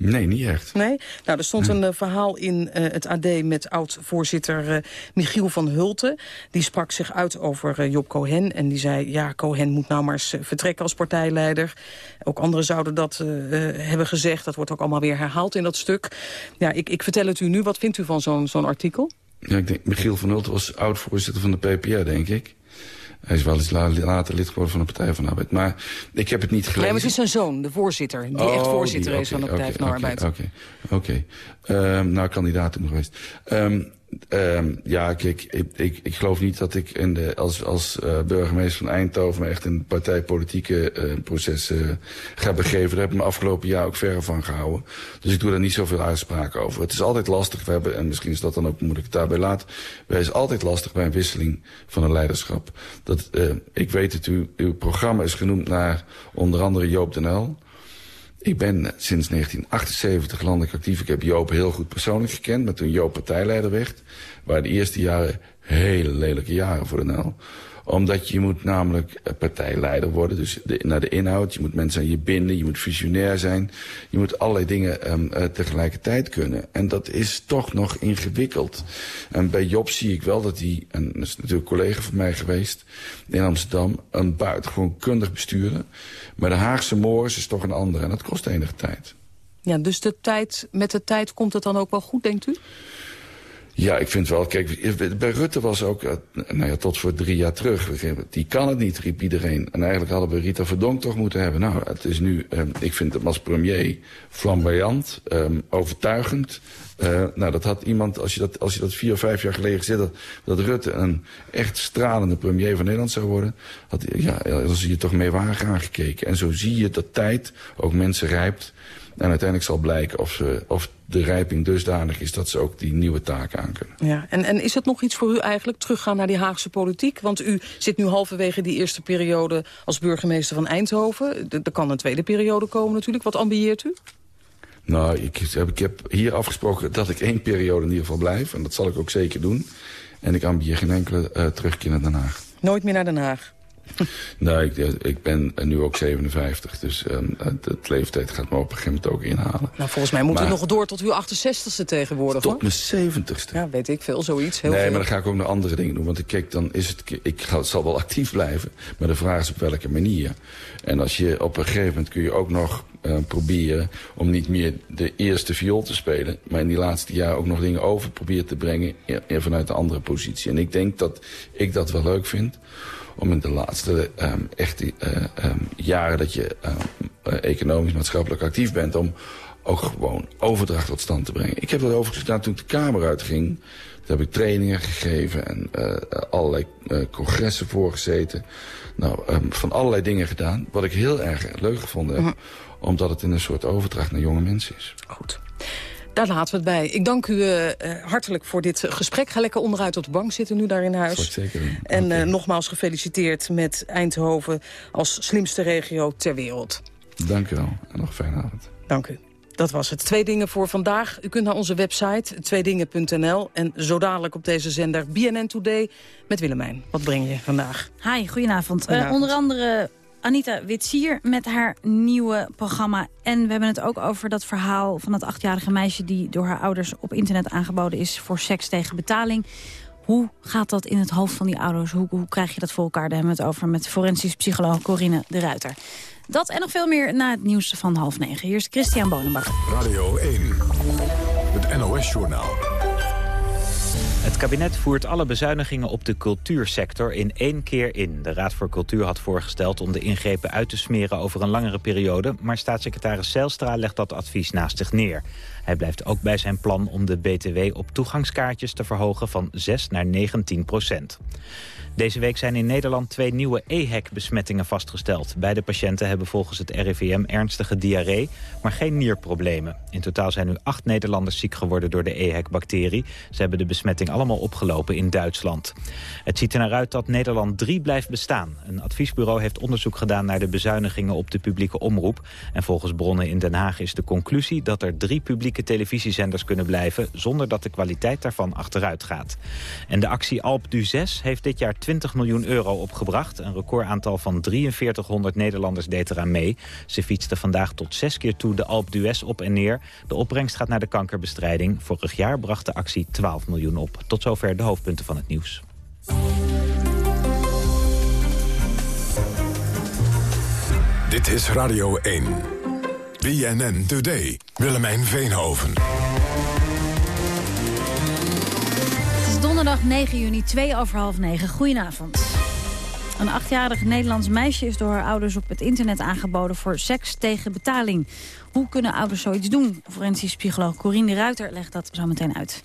Speaker 9: Nee, niet echt.
Speaker 8: Nee? Nou, er stond een uh, verhaal in uh, het AD met oud-voorzitter uh, Michiel van Hulten. Die sprak zich uit over Job Cohen. En die zei, ja, Cohen moet nou maar eens vertrekken als partijleider. Ook anderen zouden dat hebben gezegd. Dat wordt ook allemaal weer herhaald in dat stuk. Ja, ik, ik vertel het u nu. Wat vindt u van zo'n zo'n artikel?
Speaker 9: Ja, ik denk, Michiel van Hulten was oud-voorzitter van de PPR, denk ik. Hij is wel eens later lid geworden van de Partij van de Arbeid. Maar ik heb het niet gelezen.
Speaker 8: Nee, maar het is zijn zoon, de voorzitter. Die oh, echt voorzitter die, okay, is van de Partij okay, van de Arbeid.
Speaker 9: Oké, oké. Um, nou, kandidaat toen geweest. Um, Um, ja, kijk, ik, ik, ik geloof niet dat ik in de, als, als uh, burgemeester van Eindhoven... me echt in partijpolitieke uh, processen ga begeven. Daar heb ik me afgelopen jaar ook verre van gehouden. Dus ik doe daar niet zoveel uitspraken over. Het is altijd lastig. We hebben, en misschien is dat dan ook, het daarbij laten... het is altijd lastig bij een wisseling van een leiderschap. Dat, ik weet het, u, uw programma is genoemd naar onder andere Joop den. Ik ben sinds 1978 landelijk actief. Ik heb Joop heel goed persoonlijk gekend. Maar toen Joop partijleider werd... waren de eerste jaren hele lelijke jaren voor de NL omdat je moet namelijk partijleider worden. Dus de, naar de inhoud. Je moet mensen aan je binden. Je moet visionair zijn. Je moet allerlei dingen um, uh, tegelijkertijd kunnen. En dat is toch nog ingewikkeld. En bij Job zie ik wel dat hij, en dat is natuurlijk een collega van mij geweest in Amsterdam, een buitengewoon kundig besturen. Maar de Haagse Moors is toch een andere. En dat kost enige tijd.
Speaker 8: Ja, dus de tijd, met de tijd komt het dan ook wel goed, denkt u?
Speaker 9: Ja, ik vind wel, kijk, bij Rutte was ook, nou ja, tot voor drie jaar terug, die kan het niet, riep iedereen. En eigenlijk hadden we Rita Verdonk toch moeten hebben. Nou, het is nu, um, ik vind hem als premier flamboyant, um, overtuigend. Uh, nou, dat had iemand, als je dat, als je dat vier of vijf jaar geleden had, dat Rutte een echt stralende premier van Nederland zou worden, had, ja, dan zie je toch mee wagen aangekeken. En zo zie je dat tijd ook mensen rijpt. En uiteindelijk zal blijken of, ze, of de rijping dusdanig is dat ze ook die nieuwe taken aan kunnen.
Speaker 8: Ja, en, en is het nog iets voor u eigenlijk, teruggaan naar die Haagse politiek? Want u zit nu halverwege die eerste periode als burgemeester van Eindhoven. Er kan een tweede periode komen natuurlijk. Wat ambieert u?
Speaker 9: Nou, ik heb, ik heb hier afgesproken dat ik één periode in ieder geval blijf. En dat zal ik ook zeker doen. En ik ambieer geen enkele uh, terugkeer naar Den Haag.
Speaker 8: Nooit meer naar Den Haag? <laughs>
Speaker 9: nou, ik, ik, ben nu ook 57, dus um, het, leeftijd gaat me op een gegeven moment ook inhalen.
Speaker 8: Nou, volgens mij moet maar, het nog door tot uw 68ste tegenwoordig,
Speaker 9: Tot mijn 70ste.
Speaker 8: Ja, weet ik veel, zoiets. Heel
Speaker 9: nee,
Speaker 8: veel.
Speaker 9: maar dan ga ik ook naar andere dingen doen. Want kijk, dan is het, ik ga, zal wel actief blijven, maar de vraag is op welke manier. En als je op een gegeven moment kun je ook nog uh, proberen om niet meer de eerste viool te spelen, maar in die laatste jaren ook nog dingen over proberen te brengen vanuit een andere positie. En ik denk dat ik dat wel leuk vind om in de laatste ehm, echt die, eh, ehm, jaren dat je eh, economisch, maatschappelijk actief bent... om ook gewoon overdracht tot stand te brengen. Ik heb dat overigens gedaan toen ik de Kamer uitging. Toen heb ik trainingen gegeven en uh, allerlei uh, congressen voorgezeten. Nou, um, van allerlei dingen gedaan. Wat ik heel erg leuk gevonden heb. Omdat het in een soort overdracht naar jonge mensen is.
Speaker 8: Goed. Daar laten we het bij. Ik dank u uh, hartelijk voor dit gesprek. Ga lekker onderuit op de bank zitten nu daar in huis.
Speaker 9: Zeker.
Speaker 8: En okay. nogmaals gefeliciteerd met Eindhoven als slimste regio ter wereld.
Speaker 9: Dank u wel en nog een fijne avond.
Speaker 8: Dank u. Dat was het. Twee dingen voor vandaag. U kunt naar onze website tweedingen.nl en zo dadelijk op deze zender BNN Today met Willemijn. Wat breng je vandaag?
Speaker 14: Hi, goedenavond. goedenavond. Uh, onder andere Anita Witsier met haar nieuwe programma. En we hebben het ook over dat verhaal van dat achtjarige meisje... die door haar ouders op internet aangeboden is voor seks tegen betaling. Hoe gaat dat in het hoofd van die ouders? Hoe, hoe krijg je dat voor elkaar? Daar hebben we het over met forensisch psycholoog Corine de Ruiter. Dat en nog veel meer na het nieuws van half negen. Hier is Christian Bonenbakker.
Speaker 2: Radio 1, het NOS-journaal.
Speaker 1: Het kabinet voert alle bezuinigingen op de cultuursector in één keer in. De Raad voor Cultuur had voorgesteld om de ingrepen uit te smeren over een langere periode... maar staatssecretaris Zijlstra legt dat advies naast zich neer. Hij blijft ook bij zijn plan om de BTW op toegangskaartjes te verhogen van 6 naar 19 procent. Deze week zijn in Nederland twee nieuwe EHEC-besmettingen vastgesteld. Beide patiënten hebben volgens het RIVM ernstige diarree, maar geen nierproblemen. In totaal zijn nu acht Nederlanders ziek geworden door de EHEC-bacterie. Ze hebben de besmetting allemaal opgelopen in Duitsland. Het ziet er naar uit dat Nederland 3 blijft bestaan. Een adviesbureau heeft onderzoek gedaan naar de bezuinigingen op de publieke omroep. En volgens bronnen in Den Haag is de conclusie dat er drie publieke televisiezenders kunnen blijven... zonder dat de kwaliteit daarvan achteruit gaat. En de actie Alp du 6 heeft dit jaar 20 miljoen euro opgebracht. Een recordaantal van 4300 Nederlanders deed eraan mee. Ze fietsten vandaag tot zes keer toe de Alp d'Huez op en neer. De opbrengst gaat naar de kankerbestrijding. Vorig jaar bracht de actie 12 miljoen op. Tot zover de hoofdpunten van het nieuws.
Speaker 2: Dit is Radio 1. BNN Today. Willemijn Veenhoven.
Speaker 14: Donderdag 9 juni, 2 over half 9. Goedenavond. Een achtjarig Nederlands meisje is door haar ouders op het internet aangeboden voor seks tegen betaling. Hoe kunnen ouders zoiets doen? Forensisch psycholoog Corine de Ruiter legt dat zo meteen uit.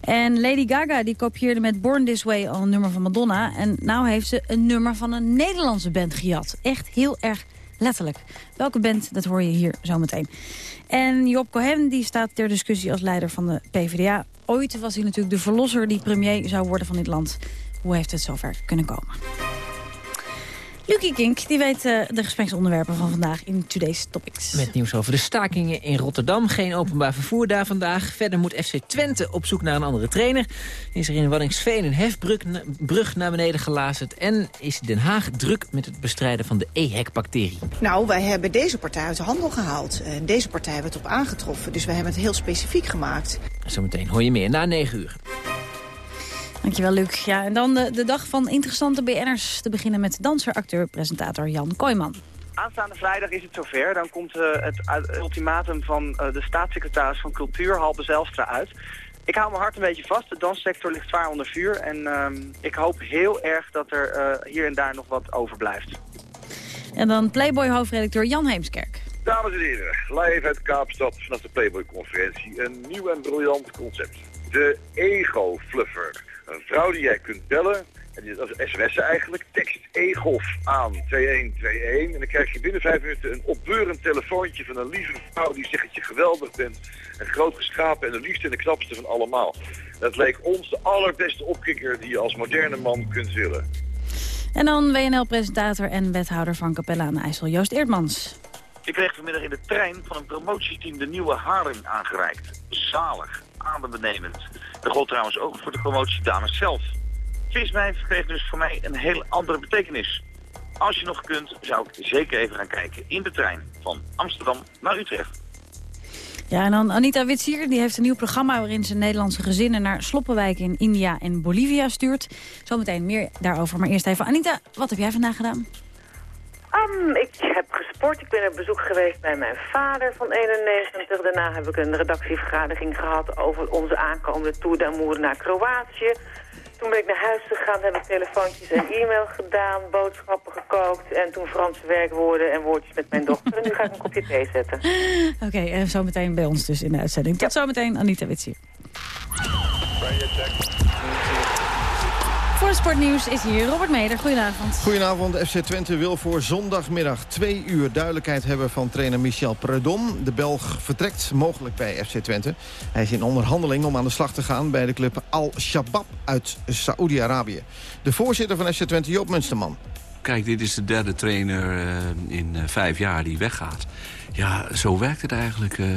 Speaker 14: En Lady Gaga die kopieerde met Born This Way al een nummer van Madonna. En nou heeft ze een nummer van een Nederlandse band gejat. Echt heel erg letterlijk. Welke band, dat hoor je hier zometeen. En Job Cohen die staat ter discussie als leider van de PvdA. Ooit was hij natuurlijk de verlosser die premier zou worden van dit land. Hoe heeft het zover kunnen komen? Lucie Kink die weet uh, de gespreksonderwerpen van vandaag in Today's Topics.
Speaker 15: Met nieuws over de stakingen in Rotterdam. Geen openbaar vervoer daar vandaag. Verder moet FC Twente op zoek naar een andere trainer. Is er in Waddingsveen een hefbrug naar beneden gelazerd. En is Den Haag druk met het bestrijden van de EHEC-bacterie.
Speaker 16: Nou, wij hebben deze partij uit de handel gehaald. En deze partij werd op aangetroffen. Dus wij hebben het heel specifiek gemaakt.
Speaker 15: Zometeen hoor je meer na 9 uur.
Speaker 14: Dankjewel, Luc. Ja, en dan de, de dag van interessante BN'ers. Te beginnen met danser, acteur, presentator Jan Kooijman.
Speaker 17: Aanstaande vrijdag is het zover. Dan komt uh, het ultimatum van uh, de staatssecretaris van Cultuur, Halbe Zijlstra, uit. Ik hou mijn hart een beetje vast. De danssector ligt zwaar onder vuur. En uh, ik hoop heel erg dat er eh, hier en daar nog wat overblijft.
Speaker 14: En dan Playboy-hoofdredacteur Jan Heemskerk.
Speaker 18: Dames en heren, live uit Kaapstad vanaf de Playboy-conferentie. Een nieuw en briljant concept. De ego-fluffer. Een vrouw die jij kunt bellen, en die, dat is sms'en eigenlijk, tekst EGOF aan 2121. En dan krijg je binnen vijf minuten een opbeurend telefoontje van een lieve vrouw die zegt dat je geweldig bent. En groot geschapen en de liefste en de knapste van allemaal. Dat leek ons de allerbeste opkikker die je als moderne man kunt willen.
Speaker 14: En dan WNL-presentator en wethouder van Capella aan de IJssel, Joost Eertmans.
Speaker 19: Ik kreeg vanmiddag in de trein van een promotieteam de nieuwe haring aangereikt. Zalig, adembenemend. Dat gold trouwens ook voor de promotiedames zelf. Viswijf kreeg dus voor mij een heel andere betekenis. Als je nog kunt, zou ik zeker even gaan kijken in de trein van Amsterdam naar Utrecht.
Speaker 14: Ja, en dan Anita Witsier, die heeft een nieuw programma... waarin ze Nederlandse gezinnen naar sloppenwijken in India en Bolivia stuurt. Zometeen meer daarover, maar eerst even. Anita, wat heb jij vandaag gedaan?
Speaker 20: Um, ik heb gesport. Ik ben op bezoek geweest bij mijn vader van 91. Daarna heb ik een redactievergadering gehad over onze aankomende Tour d'Amour naar Kroatië. Toen ben ik naar huis gegaan, heb ik telefoontjes en e-mail gedaan, boodschappen gekookt en toen Franse werkwoorden en woordjes met mijn dochter. En nu ga ik een kopje thee zetten. <laughs>
Speaker 14: Oké, en zo meteen bij ons dus in de uitzending. Tot zometeen, Anita Witsier. Voor het sportnieuws is hier Robert Meder. Goedenavond.
Speaker 21: Goedenavond. FC Twente wil voor zondagmiddag twee uur duidelijkheid hebben van trainer Michel Predom. De Belg vertrekt mogelijk bij FC Twente. Hij is in onderhandeling om aan de slag te gaan bij de club Al-Shabaab uit Saoedi-Arabië. De voorzitter van FC Twente, Joop Munsterman.
Speaker 22: Kijk, dit is de derde trainer uh, in uh, vijf jaar die weggaat. Ja, zo werkt het eigenlijk uh,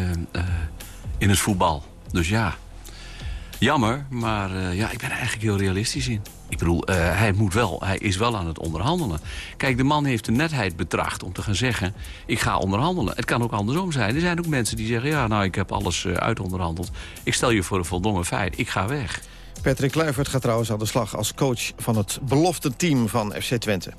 Speaker 22: in het voetbal. Dus ja, jammer, maar ja, ik ben er eigenlijk heel realistisch in. Ik bedoel, uh, hij, moet wel, hij is wel aan het onderhandelen. Kijk, de man heeft de netheid betracht om te gaan zeggen... ik ga onderhandelen. Het kan ook andersom zijn. Er zijn ook mensen die zeggen... ja, nou, ik heb alles uh, uitonderhandeld. Ik stel je voor een voldongen feit. Ik ga weg.
Speaker 21: Patrick Kluivert gaat trouwens aan de slag als coach van het belofte team van FC Twente.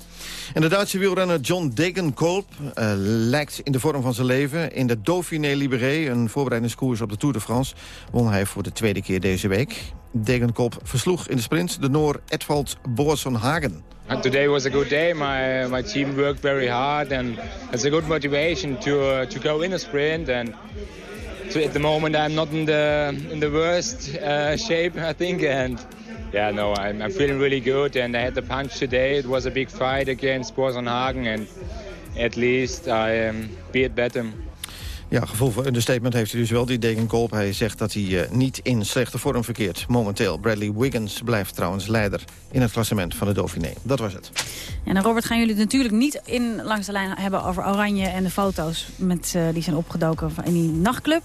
Speaker 21: En de Duitse wielrenner John Degenkolb uh, lijkt in de vorm van zijn leven. In de Dauphiné Libéré, een voorbereidingskoers op de Tour de France... won hij voor de tweede keer deze week. Degenkolb versloeg in de sprint de Noor Edvald Boasson-Hagen.
Speaker 23: Today was a good day. My my team worked very hard, and it's a good motivation to to go in a sprint. And at the moment, I'm not in the in the worst uh, shape, I think. And yeah, no, I'm, I'm feeling really good. And I had the punch today. It was a big fight against Boasson-Hagen, and at least I um, beat better.
Speaker 21: Ja, gevoel voor understatement heeft hij dus wel, die Degenkolb. Hij zegt dat hij uh, niet in slechte vorm verkeert momenteel. Bradley Wiggins blijft trouwens leider in het klassement van de Dauphiné. Dat was het.
Speaker 14: En dan Robert gaan jullie het natuurlijk niet in langs de lijn hebben over Oranje en de foto's met, uh, die zijn opgedoken in die nachtclub.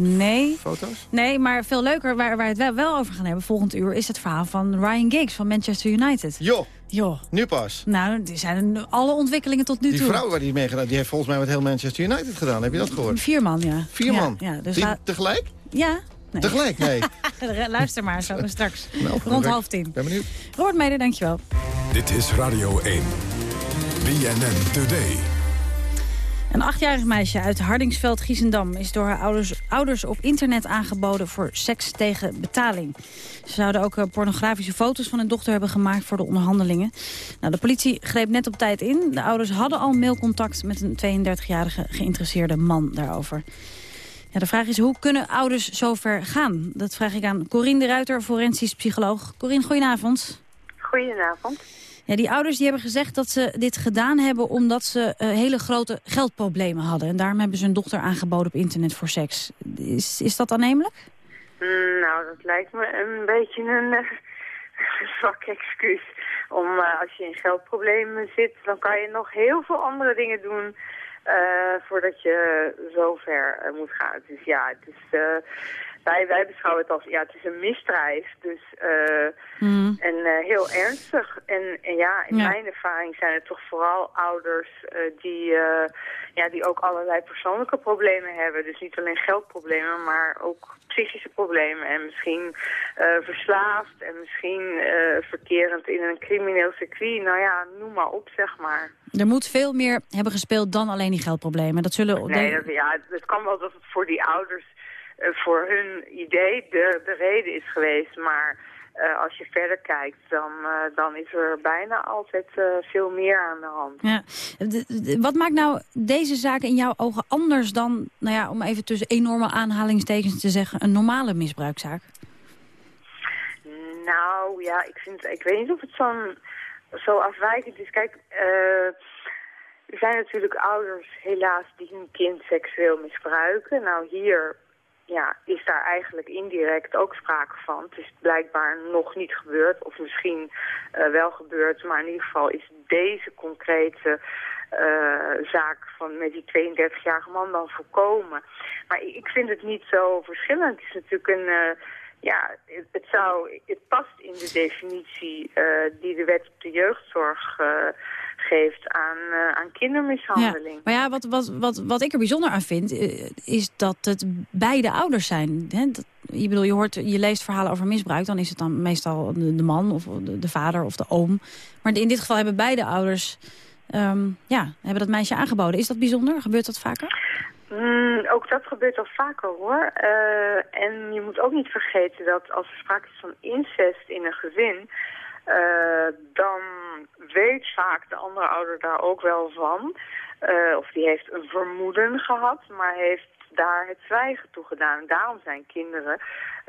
Speaker 14: Nee.
Speaker 21: Foto's?
Speaker 14: Nee, maar veel leuker waar, waar we het wel over gaan hebben volgend uur... is het verhaal van Ryan Giggs van Manchester United.
Speaker 21: Jo.
Speaker 14: Jo.
Speaker 21: Nu pas.
Speaker 14: Nou, die zijn alle ontwikkelingen tot nu
Speaker 21: die
Speaker 14: toe.
Speaker 21: Die vrouw waar die mee gedaan, die heeft volgens mij met heel Manchester United gedaan. Heb je dat gehoord?
Speaker 14: Vier man, ja.
Speaker 21: Vier
Speaker 14: ja,
Speaker 21: man?
Speaker 14: Ja, dus
Speaker 21: die, tegelijk?
Speaker 14: Ja. Nee.
Speaker 21: Tegelijk? Nee. <laughs>
Speaker 14: Luister maar, zo straks.
Speaker 21: Nou,
Speaker 14: Rond half tien.
Speaker 21: Ben benieuwd.
Speaker 14: Robert Meder, dankjewel.
Speaker 2: Dit is Radio 1. BNN Today.
Speaker 14: Een achtjarig meisje uit Hardingsveld-Giezendam is door haar ouders, ouders op internet aangeboden voor seks tegen betaling. Ze zouden ook uh, pornografische foto's van hun dochter hebben gemaakt voor de onderhandelingen. Nou, de politie greep net op tijd in. De ouders hadden al mailcontact met een 32-jarige geïnteresseerde man daarover. Ja, de vraag is, hoe kunnen ouders zover gaan? Dat vraag ik aan Corine de Ruiter, forensisch psycholoog. Corine, goedenavond.
Speaker 24: Goedenavond.
Speaker 14: Ja, die ouders die hebben gezegd dat ze dit gedaan hebben omdat ze uh, hele grote geldproblemen hadden. En daarom hebben ze hun dochter aangeboden op internet voor seks. Is, is dat aannemelijk?
Speaker 24: Mm, nou, dat lijkt me een beetje een uh, zwak excuus. Om, uh, als je in geldproblemen zit, dan kan je nog heel veel andere dingen doen... voordat je zo ver moet gaan. Dus ja, het is wij, wij beschouwen het als, ja, het is een misdrijf. Dus, uh, mm. En uh, heel ernstig. En, en ja, in ja. mijn ervaring zijn het toch vooral ouders uh, die, ja, die ook allerlei persoonlijke problemen hebben. Dus niet alleen geldproblemen, maar ook psychische problemen. En misschien verslaafd en misschien verkerend in een crimineel circuit. Nou ja, noem maar op, zeg maar.
Speaker 14: Er moet veel meer hebben gespeeld dan alleen die geldproblemen. Dat zullen...
Speaker 24: Nee, dat, ja, het kan wel dat het voor die ouders voor hun idee de, de reden is geweest. Maar uh, als je verder kijkt, dan, uh, dan is er bijna altijd uh, veel meer aan de hand.
Speaker 14: Ja. De, de, wat maakt nou deze zaak in jouw ogen anders dan, nou ja, om even tussen enorme aanhalingstekens te zeggen, een normale misbruikzaak?
Speaker 24: Nou ja, ik, vind, ik weet niet of het zo'n zo afwijkend is. Kijk, er zijn natuurlijk ouders helaas die hun kind seksueel misbruiken. Nou hier ja, is daar eigenlijk indirect ook sprake van. Het is blijkbaar nog niet gebeurd, of misschien uh, wel gebeurd, maar in ieder geval is deze concrete uh, zaak van met die 32-jarige man dan voorkomen. Maar ik vind het niet zo verschillend. Het is natuurlijk een... Uh, ja, het, zou, het past in de definitie die de wet op de jeugdzorg geeft aan, uh, aan kindermishandeling.
Speaker 14: Ja, maar ja, wat, wat, wat, wat ik er bijzonder aan vind, is dat het beide ouders zijn. Hè? Dat, je, bedoel, je, hoort, je leest verhalen over misbruik, dan is het dan meestal de, de man of de, de, vader of de oom. Maar in dit geval hebben beide ouders um, ja, hebben dat meisje aangeboden. Is dat bijzonder? Gebeurt dat vaker?
Speaker 24: Mm, ook dat gebeurt al vaker hoor. Uh, en je moet ook niet vergeten dat als er sprake is van incest in een gezin... Uh, dan weet vaak de andere ouder daar ook wel van. Uh, of die heeft een vermoeden gehad, maar heeft daar het zwijgen toe gedaan. En daarom zijn kinderen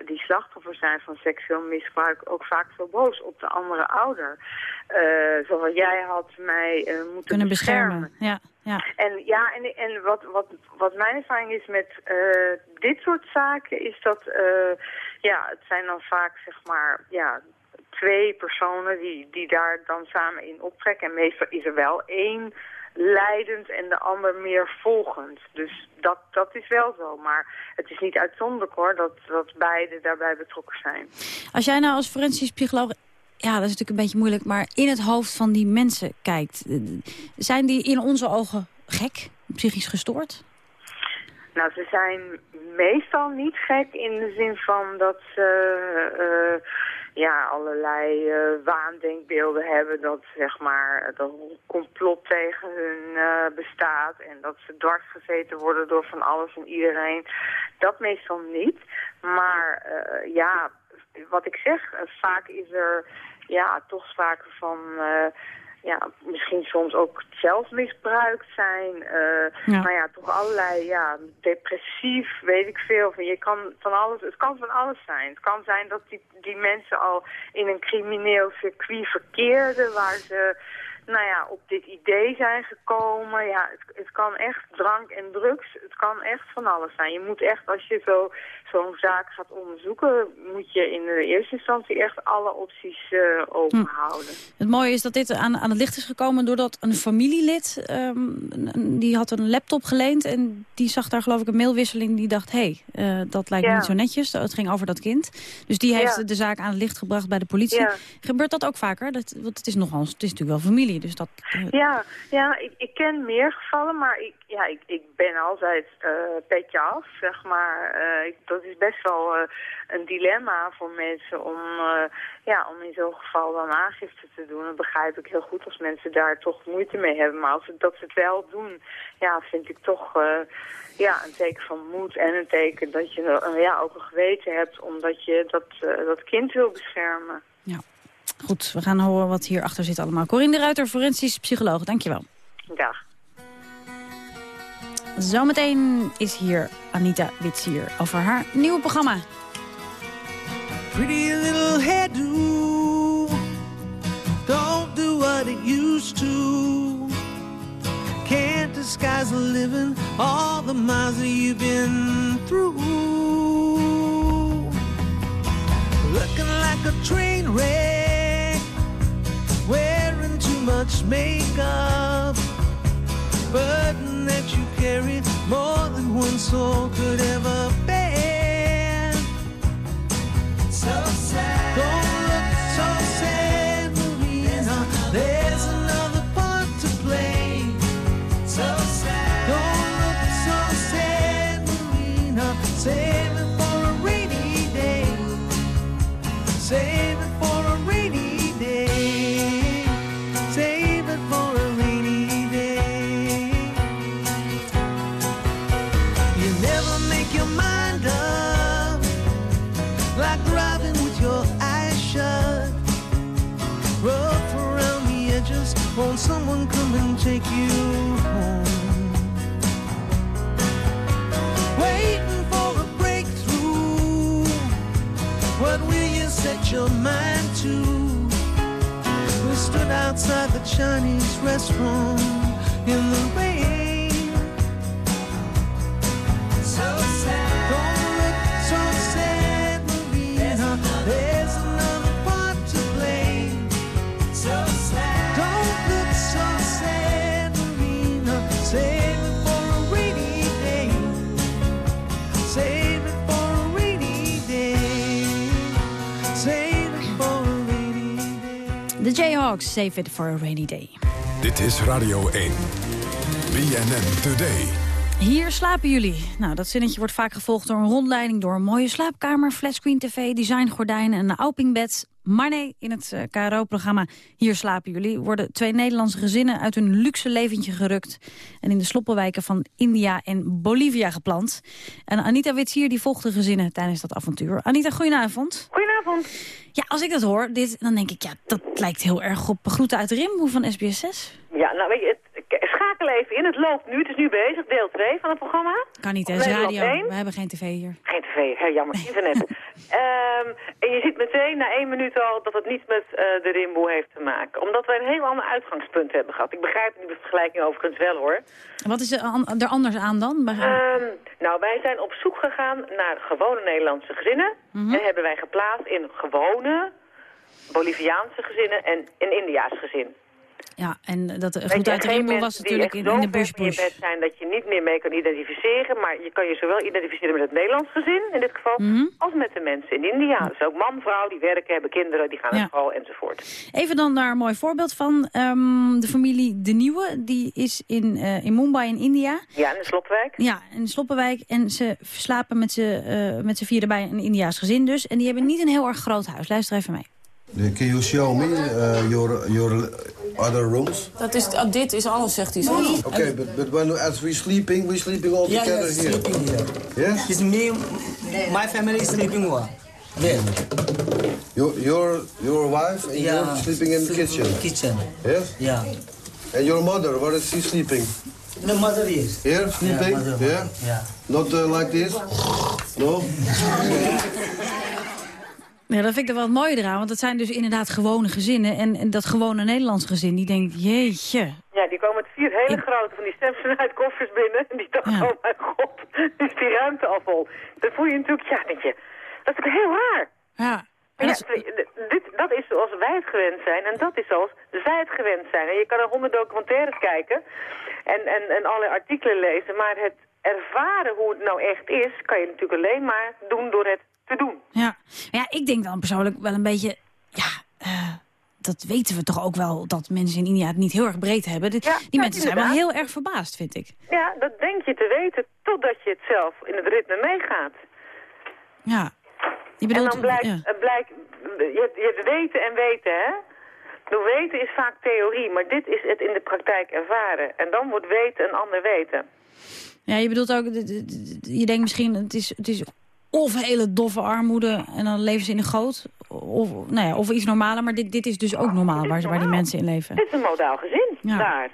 Speaker 24: die slachtoffer zijn van seksueel misbruik ook vaak zo boos op de andere ouder. Uh, zoals jij had mij uh, moeten
Speaker 25: Kunnen beschermen. Ja, ja.
Speaker 24: En, ja, en, en wat, wat, wat mijn ervaring is met uh, dit soort zaken is dat, ja, het zijn dan vaak zeg maar, ja, twee personen die, die daar dan samen in optrekken. En meestal is er wel één leidend en de ander meer volgend. Dus dat, dat is wel zo. Maar het is niet uitzonderlijk hoor, dat, dat beide daarbij betrokken zijn.
Speaker 25: Als jij nou als forensisch psycholoog ja, dat is natuurlijk een beetje moeilijk, maar in het hoofd van die mensen kijkt. Zijn die in onze ogen gek, psychisch gestoord?
Speaker 24: Nou, ze zijn meestal niet gek in de zin van dat ze uh, ja, allerlei uh, waandenkbeelden hebben dat zeg maar dat een complot tegen hun uh, bestaat en dat ze dwars gezeten worden door van alles en iedereen. Dat meestal niet. Maar uh, ja, wat ik zeg, vaak is er ja, toch sprake van ja, misschien soms ook zelf misbruikt zijn. Uh, ja. Nou ja, toch allerlei, ja, depressief, weet ik veel. Van, je kan van alles, het kan van alles zijn. Het kan zijn dat die, die mensen al in een crimineel circuit verkeerden... waar ze nou ja, op dit idee zijn gekomen. Ja, het, het kan echt drank en drugs, het kan echt van alles zijn. Je moet echt, als je zo zo'n zaak gaat onderzoeken, moet je in de eerste instantie echt alle opties uh, openhouden. Hm.
Speaker 25: Het mooie is dat dit aan, aan het licht is gekomen doordat een familielid, um, die had een laptop geleend en die zag daar geloof ik een mailwisseling die dacht, hé, hey, uh, dat lijkt ja. niet zo netjes. Het ging over dat kind. Dus die heeft ja. de zaak aan het licht gebracht bij de politie. Ja. Gebeurt dat ook vaker? Dat, want het is nogal, het is natuurlijk wel familie. Dus dat,
Speaker 24: uh... Ja, ja ik, ik, ken meer gevallen, maar ik, ja, ik, ik ben altijd petje af, zeg maar. ik, dat is best wel uh, een dilemma voor mensen om, uh, ja, om in zo'n geval dan aangifte te doen. Dat begrijp ik heel goed als mensen daar toch moeite mee hebben. Maar als het, dat ze het wel doen, ja, vind ik toch uh, ja, een teken van moed en een teken dat je ja, ook een geweten hebt omdat je dat, dat kind wil beschermen.
Speaker 25: Ja. Goed, we gaan horen wat hierachter zit allemaal. Corinne de Ruiter, forensisch psycholoog, dankjewel.
Speaker 24: Dag.
Speaker 25: Zometeen is hier Anita Witsier over haar nieuwe programma. Pretty little hairdo Don't do what it used to Can't disguise the living All the miles that you've been through Looking like a train wreck much makeup burden that you carry more than one soul could ever bear. So sad. Don't look so sad, Marina. Someone come and take you home? Waiting for a breakthrough. What will you set your mind to? We stood outside the Chinese restaurant in the rain. Jayhawks, Save it for a rainy day.
Speaker 2: Dit is Radio 1. BNN Today.
Speaker 14: Hier slapen jullie. Nou, dat zinnetje wordt vaak gevolgd door een rondleiding... door een mooie slaapkamer, flatscreen tv, designgordijnen en een Aupingbed. Maar nee, in het uh, KRO-programma Hier slapen jullie... worden twee Nederlandse gezinnen uit hun luxe leventje gerukt... en in de sloppenwijken van India en Bolivia geplant. En Anita Witsier die volgt de gezinnen tijdens dat avontuur. Anita, goedenavond.
Speaker 26: Goedenavond.
Speaker 14: Ja, als ik dat hoor, dit, dan denk ik... ja, dat lijkt heel erg op Groeten uit Rimboe van SBS6.
Speaker 26: Ja, nou weet je, het, schakel even in. Het loopt nu, het is nu bezig, deel 2 van het programma.
Speaker 14: Kan niet, is radio. We hebben geen tv hier.
Speaker 26: Geen tv, hè, jammer, internet. um, <laughs> en je ziet meteen na één minuut al dat het niets met uh, de Rimboe heeft te maken. Omdat wij een heel ander uitgangspunt hebben gehad. Ik begrijp de vergelijking overigens wel, hoor.
Speaker 14: Wat is er, er anders aan dan?
Speaker 26: Um, nou, wij zijn op zoek gegaan naar gewone Nederlandse gezinnen. Mm -hmm. En hebben wij geplaatst in gewone Boliviaanse gezinnen en een Indiaas gezin.
Speaker 14: Ja, en dat goed uit de Rimboe was natuurlijk in, in de bushbush.
Speaker 26: Het zijn dat je niet meer mee kan identificeren, maar je kan je zowel identificeren met het Nederlands gezin, in dit geval, mm -hmm. als met de mensen in India. Dus ook man, vrouw, die werken, hebben kinderen, die gaan naar school enzovoort.
Speaker 14: Even dan naar een mooi voorbeeld van um, de familie De Nieuwe. Die is in, uh, in Mumbai in India.
Speaker 26: Ja, in Sloppenwijk.
Speaker 14: Ja, in Sloppenwijk. En ze slapen met z'n uh, met vieren bij een Indiaas gezin dus. En die hebben niet een heel erg groot huis. Luister even mee.
Speaker 27: Can you show me uh, your, your other rooms?
Speaker 28: Dat is, uh, dit is alles, zegt hij.
Speaker 27: Oké, okay, but, but when as we sleeping, we sleeping all
Speaker 28: yeah,
Speaker 27: together
Speaker 28: yeah,
Speaker 27: here.
Speaker 28: sleeping here.
Speaker 27: Yes?
Speaker 28: It's me, my family is sleeping one. There.
Speaker 27: Your, your, your wife and
Speaker 28: yeah,
Speaker 27: you're sleeping in the kitchen?
Speaker 28: kitchen.
Speaker 27: Yes?
Speaker 28: Yeah.
Speaker 27: And your mother, where is she sleeping?
Speaker 28: The mother is.
Speaker 27: Here, sleeping?
Speaker 28: Yeah? Mother,
Speaker 27: yeah?
Speaker 28: yeah.
Speaker 27: Not uh, like this? No? <laughs>
Speaker 14: Ja, dat vind ik er wel het mooie eraan. Want het zijn dus inderdaad gewone gezinnen. En, en dat gewone Nederlands gezin, die denkt, jeetje.
Speaker 26: Ja, die komen met vier hele grote van die Samson uit koffers binnen. En <laughs> die dachten, ja. oh mijn god, <laughs> is die ruimte al vol. Dan voel je natuurlijk, ja, denk je, dat is heel raar.
Speaker 14: Ja.
Speaker 26: Ja, dat, is... dit, dat is zoals wij het gewend zijn en dat is zoals zij het gewend zijn. En je kan er honderd documentaires kijken en, en, en allerlei artikelen lezen, maar het ervaren hoe het nou echt is, kan je natuurlijk alleen maar doen door het te doen.
Speaker 14: Ja, ja ik denk dan persoonlijk wel een beetje... Ja, uh, dat weten we toch ook wel dat mensen in India het niet heel erg breed hebben. Die,
Speaker 26: ja,
Speaker 14: die mensen zijn wel heel erg verbaasd, vind ik.
Speaker 26: Ja, dat denk je te weten totdat je het zelf in het ritme meegaat.
Speaker 14: Ja. Je bedoelt,
Speaker 26: en dan blijkt,
Speaker 14: ja.
Speaker 26: blijkt je, je hebt weten en weten, hè? Nou, weten is vaak theorie, maar dit is het in de praktijk ervaren. En dan wordt weten een ander weten.
Speaker 14: Ja, je bedoelt ook, je denkt misschien, het is, het is of hele doffe armoede en dan leven ze in een goot. Of, nou ja, of iets normaler, maar dit, dit is dus ook normaal waar, waar die mensen in leven.
Speaker 26: Dit is een modaal gezin, ja. daar.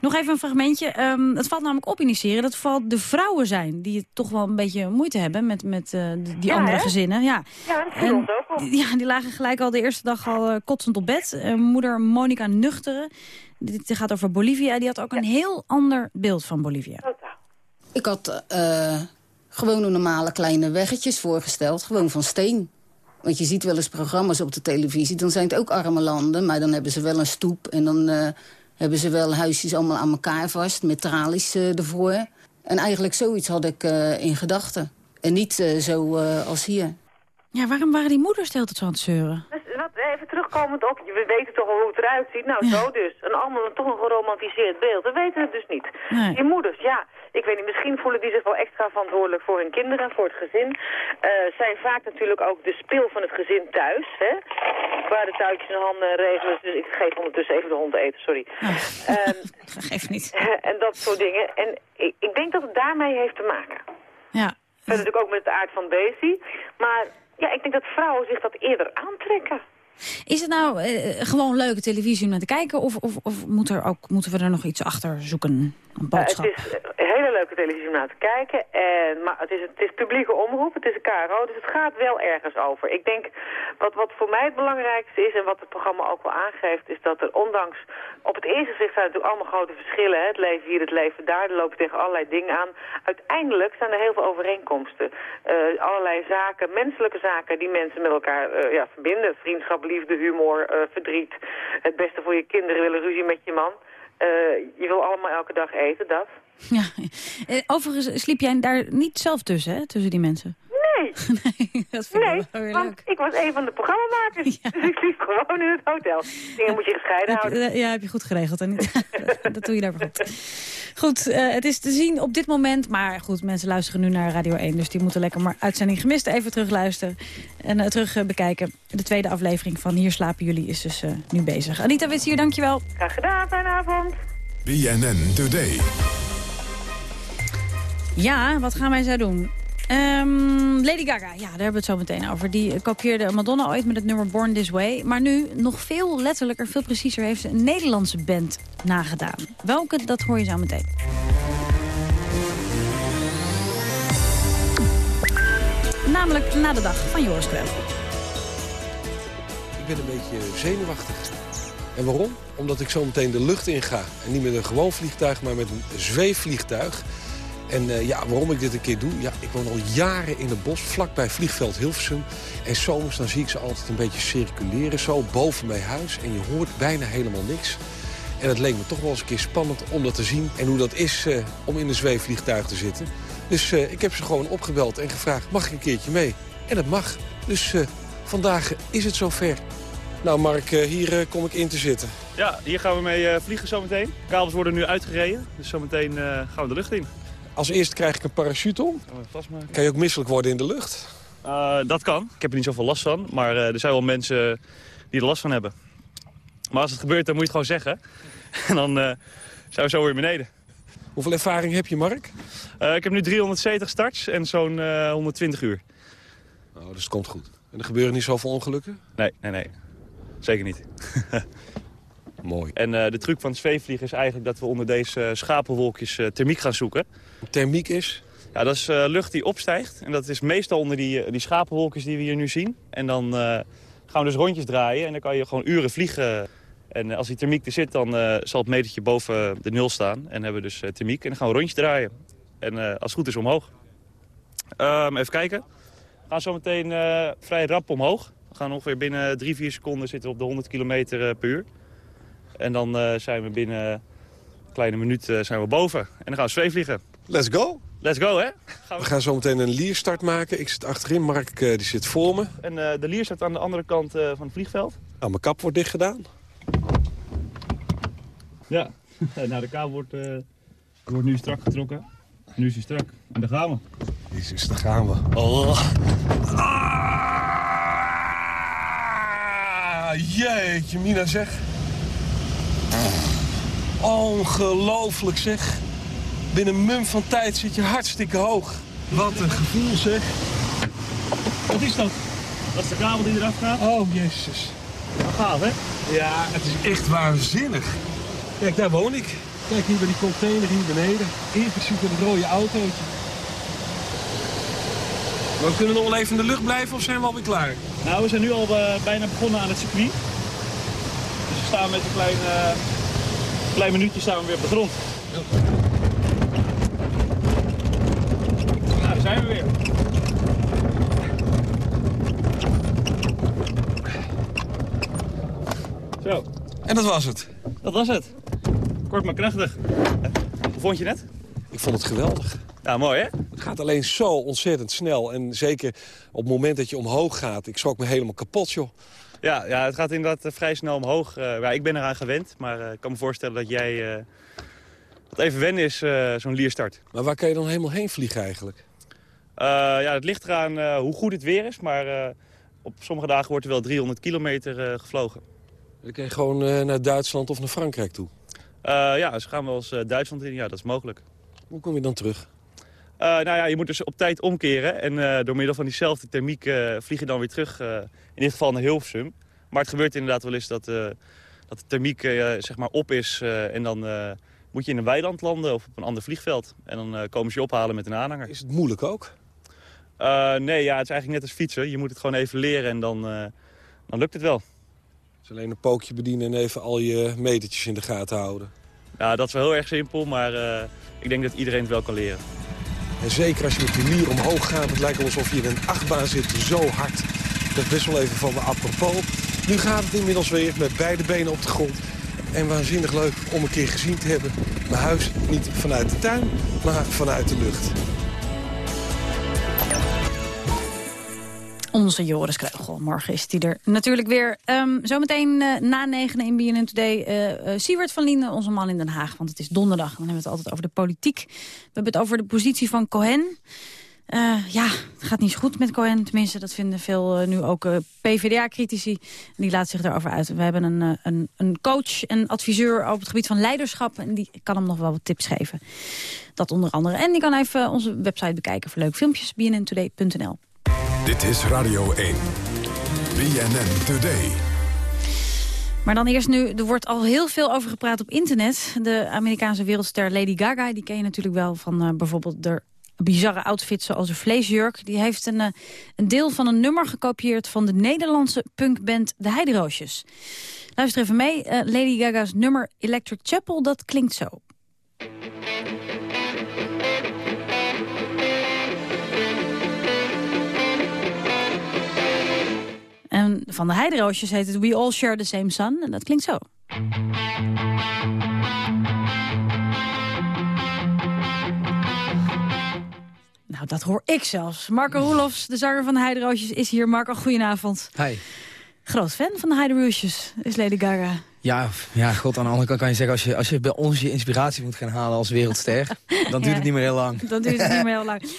Speaker 14: Nog even een fragmentje. Um, het valt namelijk op in die serie dat vooral de vrouwen zijn... die het toch wel een beetje moeite hebben met, met uh, die
Speaker 26: ja,
Speaker 14: andere
Speaker 26: hè?
Speaker 14: gezinnen. Ja,
Speaker 26: ja dat viel ons ook op.
Speaker 14: Ja, die lagen gelijk al de eerste dag al uh, kotsend op bed. Uh, moeder Monica Nuchteren, dit gaat over Bolivia... die had ook een heel ander beeld van Bolivia.
Speaker 29: Ik had gewoon normale kleine weggetjes voorgesteld, gewoon van steen. Want je ziet wel eens programma's op de televisie, dan zijn het ook arme landen... maar dan hebben ze wel een stoep en dan uh, hebben ze wel huisjes allemaal aan elkaar vast... met tralies uh, ervoor. En eigenlijk zoiets had ik uh, in gedachten. En niet zo als hier.
Speaker 14: Ja, waarom waren die moeders de hele tijd zo aan het zeuren?
Speaker 26: Wat, even terugkomend op, we weten toch al hoe het eruit ziet. Nou, ja. zo dus. En allemaal toch een geromantiseerd beeld. We weten het dus niet.
Speaker 14: Nee.
Speaker 26: Die moeders, ja. Ik weet niet, misschien voelen die zich wel extra verantwoordelijk voor hun kinderen, voor het gezin. Uh, zijn vaak natuurlijk ook de spil van het gezin thuis. Hè? Waar de touwtjes in handen regelen. Dus ik geef ondertussen even de hond eten, sorry.
Speaker 14: Oh. Um, <laughs> Geef niet. <laughs>
Speaker 26: En dat soort dingen. En ik, ik denk dat het daarmee heeft te maken.
Speaker 14: Ja.
Speaker 26: Verder natuurlijk ook met de aard van Beestie. Maar ja, ik denk dat vrouwen zich dat eerder aantrekken.
Speaker 14: Is het nou uh, gewoon leuke televisie om naar te kijken? Of, of, of moet er ook, moeten we er nog iets achter zoeken? Een boodschap?
Speaker 26: Uh, het is een hele leuke televisie om naar te kijken. En, maar het is, het is publieke omroep, het is een KRO, dus het gaat wel ergens over. Ik denk, wat, wat voor mij het belangrijkste is en wat het programma ook wel aangeeft... is dat er ondanks, op het eerste gezicht zijn natuurlijk allemaal grote verschillen. Hè? Het leven hier, het leven daar, er lopen tegen allerlei dingen aan. Uiteindelijk zijn er heel veel overeenkomsten. Uh, allerlei zaken, menselijke zaken die mensen met elkaar uh, ja, verbinden. Vriendschap, liefde, humor, verdriet. Het beste voor je kinderen willen ruzie met je man. Je wil allemaal elke dag eten, dat.
Speaker 14: Ja. Overigens sliep jij daar niet zelf tussen, hè? Tussen die mensen?
Speaker 26: Nee. <laughs>
Speaker 14: dat vind
Speaker 26: nee,
Speaker 14: ik wel weer
Speaker 26: want
Speaker 14: leuk.
Speaker 26: ik was een van de programmamakers. <laughs> Dus ik liep gewoon in het hotel. Dingen moet je gescheiden
Speaker 14: Heb
Speaker 26: houden.
Speaker 14: ja, heb je goed geregeld. En <laughs> dat doe je daar goed. Goed, eh, het is te zien op dit moment. Maar goed, mensen luisteren nu naar Radio 1. Dus die moeten lekker maar uitzending gemist even terugluisteren. En eh, terug eh, bekijken. De tweede aflevering van Hier slapen jullie is dus eh, nu bezig. Anita Wits hier, dankjewel.
Speaker 26: Graag gedaan, fijne avond.
Speaker 2: BNN Today.
Speaker 14: Ja, wat gaan wij zo doen? Ehm, Lady Gaga, ja, daar hebben we het zo meteen over. Die kopieerde Madonna ooit met het nummer Born This Way. Maar nu, nog veel letterlijker, veel preciezer... heeft ze een Nederlandse band nagedaan. Welke, dat hoor je zo meteen. Namelijk na de dag van Joris Kreugel.
Speaker 30: Ik ben een beetje zenuwachtig. En waarom? Omdat ik zo meteen de lucht in ga. En niet met een gewoon vliegtuig, maar met een zweefvliegtuig. En eh, ja, waarom ik dit een keer doe? Ja, ik woon al jaren in het bos, vlakbij vliegveld Hilversum. En zomers dan zie ik ze altijd een beetje circuleren, zo boven mijn huis. En je hoort bijna helemaal niks. En het leek me toch wel eens een keer spannend om dat te zien. En hoe dat is eh, om in een zweefvliegtuig te zitten. Dus eh, ik heb ze gewoon opgebeld en gevraagd, mag ik een keertje mee? En dat mag. Dus vandaag is het zover. Nou Mark, hier kom ik in te zitten.
Speaker 31: Ja, hier gaan we mee vliegen zometeen. Kabels worden nu uitgereden, dus zometeen gaan we de lucht in.
Speaker 30: Als eerste krijg ik een parachute om.
Speaker 31: Vastmaken.
Speaker 30: Kan je ook misselijk worden in de lucht?
Speaker 31: Eh, dat kan. Ik heb er niet zoveel last van, maar eh, er zijn wel mensen die er last van hebben. Maar als het gebeurt, dan moet je het gewoon zeggen. <laughs> En dan eh, zijn we zo weer beneden.
Speaker 30: Hoeveel ervaring heb je, Mark?
Speaker 31: Eh, ik heb nu 370 starts en zo'n eh, 120 uur.
Speaker 30: Oh, dus het komt goed. En er gebeuren niet zoveel ongelukken?
Speaker 31: Nee, nee, nee. Zeker niet. <laughs>
Speaker 30: Mooi.
Speaker 31: En eh, de truc van het zweefvliegen is eigenlijk dat we onder deze eh, schapenwolkjes eh, thermiek gaan zoeken.
Speaker 30: Thermiek is?
Speaker 31: Ja, dat is lucht die opstijgt. En dat is meestal onder die, die schapenwolkjes die we hier nu zien. En dan gaan we dus rondjes draaien en dan kan je gewoon uren vliegen. En als die thermiek er zit, dan zal het metertje boven de nul staan. En hebben we dus thermiek en dan gaan we rondjes draaien. En als het goed is omhoog. Ehm, even kijken. We gaan zo meteen vrij rap omhoog. We gaan ongeveer binnen 3, 4 seconden zitten op de 100 km per uur. En dan eh, zijn we binnen een kleine minuut eh, zijn we boven. En dan gaan we zweefvliegen.
Speaker 30: Let's go.
Speaker 31: Let's go, hè?
Speaker 30: We gaan zo meteen een lierstart maken. Ik zit achterin, Mark eh, die zit voor me.
Speaker 31: En eh, de lier staat aan de andere kant eh, van het vliegveld.
Speaker 30: Nou, mijn kap wordt dicht gedaan.
Speaker 31: Ja, <laughs> nou de kabel wordt, eh, wordt nu strak getrokken. Nu is hij strak. En daar gaan we.
Speaker 30: Jezus, daar gaan we. Oh. Ah, jeetje, Mina zeg. Ongelooflijk zeg. Binnen een mum van tijd zit je hartstikke hoog. Wat een gevoel zeg.
Speaker 31: Wat is dat? Dat is de kabel die eraf gaat.
Speaker 30: Oh, jezus.
Speaker 31: Gaaf, hè?
Speaker 30: Ja, het is echt waanzinnig. Kijk, daar woon ik. Kijk hier bij die container hier beneden. In principe het rode autootje. Maar we kunnen nog wel even in de lucht blijven of zijn we alweer klaar?
Speaker 31: Nou, we zijn nu al eh, bijna begonnen aan het circuit. We staan met een klein, eh, klein minuutje staan we weer op de grond. Nou, daar zijn we weer. Zo.
Speaker 30: En dat was het.
Speaker 31: Dat was het. Kort maar krachtig. Hoe vond je het?
Speaker 30: Ik vond het geweldig.
Speaker 31: Ja, mooi hè?
Speaker 30: Het gaat alleen zo ontzettend snel. En zeker op het moment dat je omhoog gaat. Ik schrok me helemaal kapot, joh.
Speaker 31: Ja, ja het gaat inderdaad eh, vrij snel omhoog. Eh, ja, ik ben eraan gewend, maar eh, ik kan me voorstellen dat jij... dat even wennen is, zo'n lierstart.
Speaker 30: Maar waar kan je dan helemaal heen vliegen eigenlijk?
Speaker 31: Ja, het ligt eraan hoe goed het weer is, maar op sommige dagen wordt er wel 300 kilometer gevlogen.
Speaker 30: Dan kan je gewoon naar Duitsland of naar Frankrijk toe.
Speaker 31: Ja, ze gaan wel eens eh, Duitsland in, ja, dat is mogelijk.
Speaker 30: Hoe kom je dan terug?
Speaker 31: Eh, nou ja, je moet dus op tijd omkeren en eh, door middel van diezelfde thermiek eh, vlieg je dan weer terug, in dit geval naar Hilversum. Maar het gebeurt inderdaad wel eens dat, dat de thermiek zeg maar op is en dan moet je in een weiland landen of op een ander vliegveld. En dan komen ze je ophalen met een aanhanger.
Speaker 30: Is het moeilijk ook?
Speaker 31: Nee, ja, het is eigenlijk net als fietsen. Je moet het gewoon even leren en dan, dan lukt het wel.
Speaker 30: Dus alleen een pookje bedienen en even al je metertjes in de gaten houden.
Speaker 31: Ja, dat is wel heel erg simpel, maar ik denk dat iedereen het wel kan leren.
Speaker 30: En zeker als je met die lier omhoog gaat, het lijkt alsof je in een achtbaan zit, zo hard. Dat best wel even van me apropos. Nu gaat het inmiddels weer met beide benen op de grond. En waanzinnig leuk om een keer gezien te hebben. Mijn huis niet vanuit de tuin, maar vanuit de lucht.
Speaker 14: Onze Joris Kreugel. Morgen is die er natuurlijk weer. Um, zometeen uh, na negen in BNN Today. Uh, uh, Siewert van Linden, onze man in Den Haag. Want het is donderdag. Dan hebben we het altijd over de politiek. We hebben het over de positie van Cohen. ja, het gaat niet zo goed met Cohen. Tenminste, dat vinden veel nu ook PvdA-critici. Die laat zich daarover uit. We hebben een, een, een coach en adviseur op het gebied van leiderschap. En die kan hem nog wel wat tips geven. Dat onder andere. En die kan even onze website bekijken voor leuke filmpjes. bnntoday.nl
Speaker 2: dit is Radio 1. BNN Today.
Speaker 14: Maar dan eerst nu, er wordt al heel veel over gepraat op internet. De Amerikaanse wereldster Lady Gaga, die ken je natuurlijk wel van uh, bijvoorbeeld de bizarre outfits zoals een vleesjurk. Die heeft een, uh, een deel van een nummer gekopieerd van de Nederlandse punkband De Heideroosjes. Luister even mee, uh, Lady Gaga's nummer Electric Chapel, dat klinkt zo. En van de heideroosjes heet het We All Share the Same Sun. En dat klinkt zo. Nou, dat hoor ik zelfs. Marco Roelofs, de zanger van de Heideroosjes, is hier. Marco, goedenavond.
Speaker 32: Hi.
Speaker 14: Groot fan van de Heideroosjes is Lady Gaga.
Speaker 32: Ja, ja, god, aan de andere kant kan je zeggen... als je, als je bij ons je inspiratie moet gaan halen als wereldster... dan duurt het niet meer heel lang. <laughs>
Speaker 14: Dan duurt het niet meer heel lang.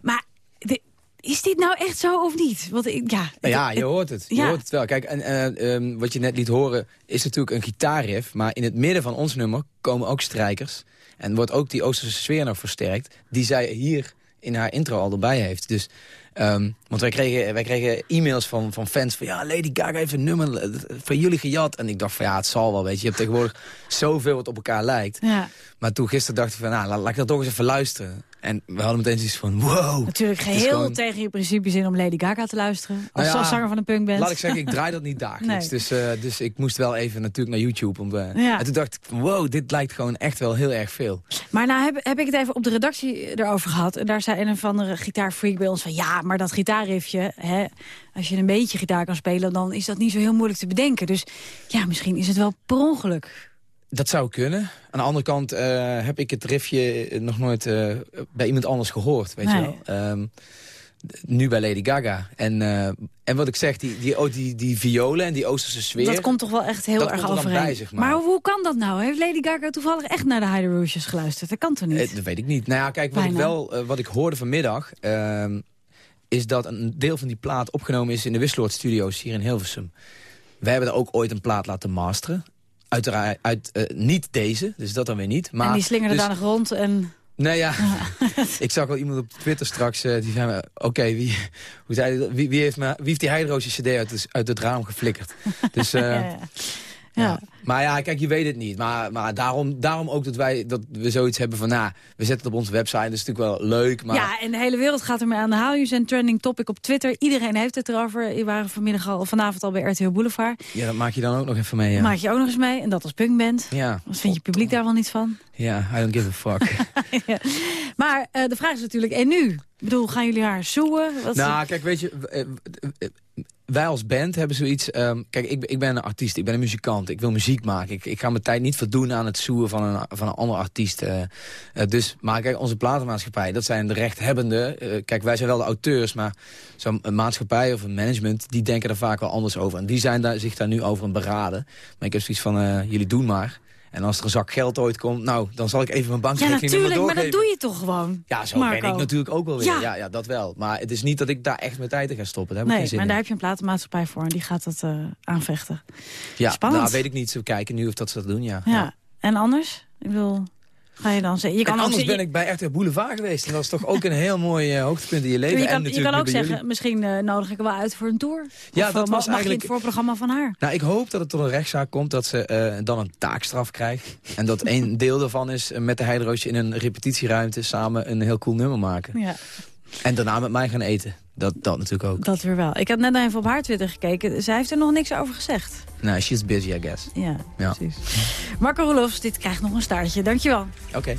Speaker 14: Maar de, is dit nou echt zo of niet? Want ik, ja,
Speaker 32: nou ja, je hoort het. Je ja. hoort het wel. Kijk, en, uh, um, wat je net liet horen is natuurlijk een gitaarriff. Maar in het midden van ons nummer komen ook strijkers. En wordt ook die Oosterse sfeer nog versterkt. Die zij hier in haar intro al erbij heeft. Dus, um, want wij kregen, wij kregen e-mails van, van fans van... ja, Lady Gaga heeft een nummer van jullie gejat. En ik dacht van ja, het zal wel, weet je. Je hebt tegenwoordig <laughs> zoveel wat op elkaar lijkt.
Speaker 14: Ja.
Speaker 32: Maar toen gisteren dacht ik van, nou, laat, laat ik dat toch eens even luisteren. En we hadden meteen iets van, wow.
Speaker 14: Natuurlijk geheel tegen je principes in om Lady Gaga te luisteren. Als nou ja, zanger van een punkband.
Speaker 32: Laat ik zeggen, ik <laughs> draai dat niet dagelijks. Nee. Dus, uh, dus ik moest wel even natuurlijk naar YouTube. Om, uh, ja. En toen dacht ik, wow, dit lijkt gewoon echt wel heel erg veel.
Speaker 14: Maar nou heb, heb ik het even op de redactie erover gehad. En daar zei een of andere gitaarfreak bij ons van... ja, maar dat gitaarriffje, hè, als je een beetje gitaar kan spelen... dan is dat niet zo heel moeilijk te bedenken. Dus ja, misschien is het wel per ongeluk.
Speaker 32: Dat zou kunnen. Aan de andere kant uh, heb ik het riffje nog nooit uh, bij iemand anders gehoord, weet nee. je wel. Um, nu bij Lady Gaga. En, uh, en wat ik zeg, die, die, oh, die, die violen en die Oosterse sfeer...
Speaker 14: Dat komt toch wel echt heel erg overeen. Bij, zeg maar. maar hoe kan dat nou? Heeft Lady Gaga toevallig echt naar de Hyde Rouges geluisterd? Dat kan toch niet?
Speaker 32: dat weet ik niet. Nou ja, kijk, wat, ik, wel, wat ik hoorde vanmiddag... Ehm, is dat een deel van die plaat opgenomen is in de Wisseloord Studios hier in Hilversum. Wij hebben er ook ooit een plaat laten masteren. Uiteraard uit, uh, niet deze, dus dat dan weer niet. Maar,
Speaker 14: en die slingerde
Speaker 32: dus,
Speaker 14: daar nog rond en...
Speaker 32: Nee, ja. <laughs> ik zag al iemand op Twitter straks, uh, die zei oké, wie, wie, wie, heeft wie heeft die Heideroosje cd uit, uit het raam geflikkerd? Dus, uh, <laughs> ja, ja. Maar ja, kijk, je weet het niet. Maar, maar daarom, daarom ook dat, wij, dat we zoiets hebben van... nou, we zetten het op onze website, dat is natuurlijk wel leuk. Maar...
Speaker 14: Ja, en de hele wereld gaat ermee aan de haal. Je zijn trending topic op Twitter. Iedereen heeft het erover. Je waren vanmiddag al, vanavond al bij RTL Boulevard.
Speaker 32: Ja, dat maak je dan ook nog even mee, ja.
Speaker 14: Maak je ook nog eens mee. En dat als punkband.
Speaker 32: Ja.
Speaker 14: Wat vind je publiek daar wel niet van?
Speaker 32: Ja, I don't give a fuck. <laughs>
Speaker 14: ja. Maar uh, de vraag is natuurlijk, en nu? Ik bedoel, gaan jullie haar zoeën?
Speaker 32: Wat nou, kijk, weet je wij als band hebben zoiets... Um, kijk, ik, ik ben een artiest, ik ben een muzikant. Ik wil muziek maken. Ik, ik ga mijn tijd niet verdoen aan het zoeken van een, van een ander artiest. Uh, uh, dus, maar kijk, onze platenmaatschappij, dat zijn de rechthebbenden. Uh, kijk, wij zijn wel de auteurs, maar zo'n maatschappij of een management... die denken er vaak wel anders over. En die zijn daar, zich daar nu over aan beraden. Maar ik heb zoiets van, jullie doen maar. En als er een zak geld ooit komt, nou, dan zal ik even mijn bankrekening
Speaker 14: ja,
Speaker 32: natuurlijk,
Speaker 14: maar dat doe je toch gewoon,
Speaker 32: Ja, zo Marco. ben ik natuurlijk ook wel weer. Ja. ja. Ja, dat wel. Maar het is niet dat ik daar echt mijn tijd in ga stoppen. Daar heb
Speaker 14: nee,
Speaker 32: ik geen zin
Speaker 14: maar
Speaker 32: in.
Speaker 14: daar heb je een platenmaatschappij voor en die gaat dat uh, aanvechten.
Speaker 32: Ja,
Speaker 14: Spannend.
Speaker 32: nou weet ik niet. Ze kijken nu of dat ze dat doen, ja.
Speaker 14: Ja, ja. en anders? Ik wil... Ga je dan zeggen? Je kan
Speaker 32: en anders
Speaker 14: ook,
Speaker 32: ben ik bij RTL Boulevard geweest. En dat is toch ook een heel mooi uh, hoogtepunt in je leven.
Speaker 14: Je kan,
Speaker 32: en
Speaker 14: je kan ook zeggen,
Speaker 32: jullie.
Speaker 14: misschien uh, nodig ik wel uit voor een tour.
Speaker 32: Ja,
Speaker 14: of,
Speaker 32: dat
Speaker 14: uh,
Speaker 32: was
Speaker 14: mag
Speaker 32: eigenlijk...
Speaker 14: je het voorprogramma van haar?
Speaker 32: Nou, ik hoop dat het tot een rechtszaak komt dat ze dan een taakstraf krijgt. En dat een deel daarvan is met de Heideroosje in een repetitieruimte samen een heel cool nummer maken.
Speaker 14: Ja.
Speaker 32: En daarna met mij gaan eten. Dat, dat natuurlijk ook.
Speaker 14: Dat weer wel. Ik had net even op haar Twitter gekeken. Zij heeft er nog niks over gezegd.
Speaker 32: Nou, she's busy, I guess.
Speaker 14: Ja, ja. precies. Marco Roelofs, dit krijgt nog een staartje. Dankjewel.
Speaker 32: Oké. Okay.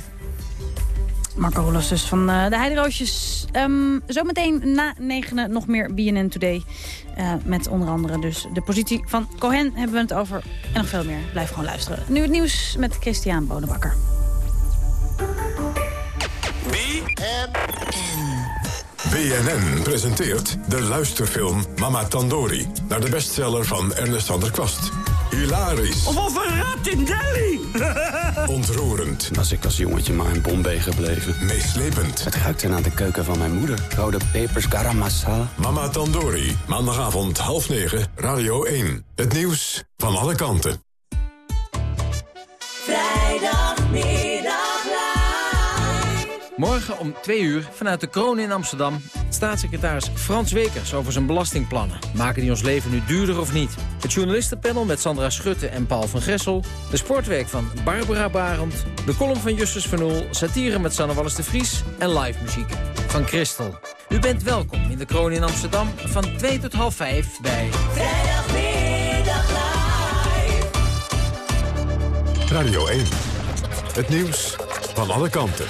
Speaker 14: Marco Roelofs dus van uh, de Heideroosjes. Um, zometeen na negenen nog meer BNN Today. Uh, met onder andere dus de positie van Cohen hebben we het over. En nog veel meer. Blijf gewoon luisteren. Nu het nieuws met Christian Bonenbakker.
Speaker 2: BNN presenteert de luisterfilm Mama Tandori... naar de bestseller van Ernest van der Kwast. Hilarisch.
Speaker 33: Of een rat in Delhi! <laughs>
Speaker 2: Ontroerend.
Speaker 34: Was ik als jongetje maar in Bombay gebleven.
Speaker 2: Meeslepend.
Speaker 34: Het ruikte naar de keuken van mijn moeder. Rode pepers, garam masala.
Speaker 2: Mama Tandori. Maandagavond half negen, Radio 1. Het nieuws van alle kanten.
Speaker 15: Morgen om 2 uur vanuit de kroon in Amsterdam... staatssecretaris Frans Wekers over zijn belastingplannen. Maken die ons leven nu duurder of niet? Het journalistenpanel met Sandra Schutte en Paul van Gressel... de sportweek van Barbara Barend... de column van Justus van Oel... satire met Sanne Wallis de Vries en live muziek van Christel. U bent welkom in de kroon in Amsterdam van 2 tot half 5 bij...
Speaker 35: Vrijdagmiddag live.
Speaker 2: Radio 1. Het nieuws van alle kanten.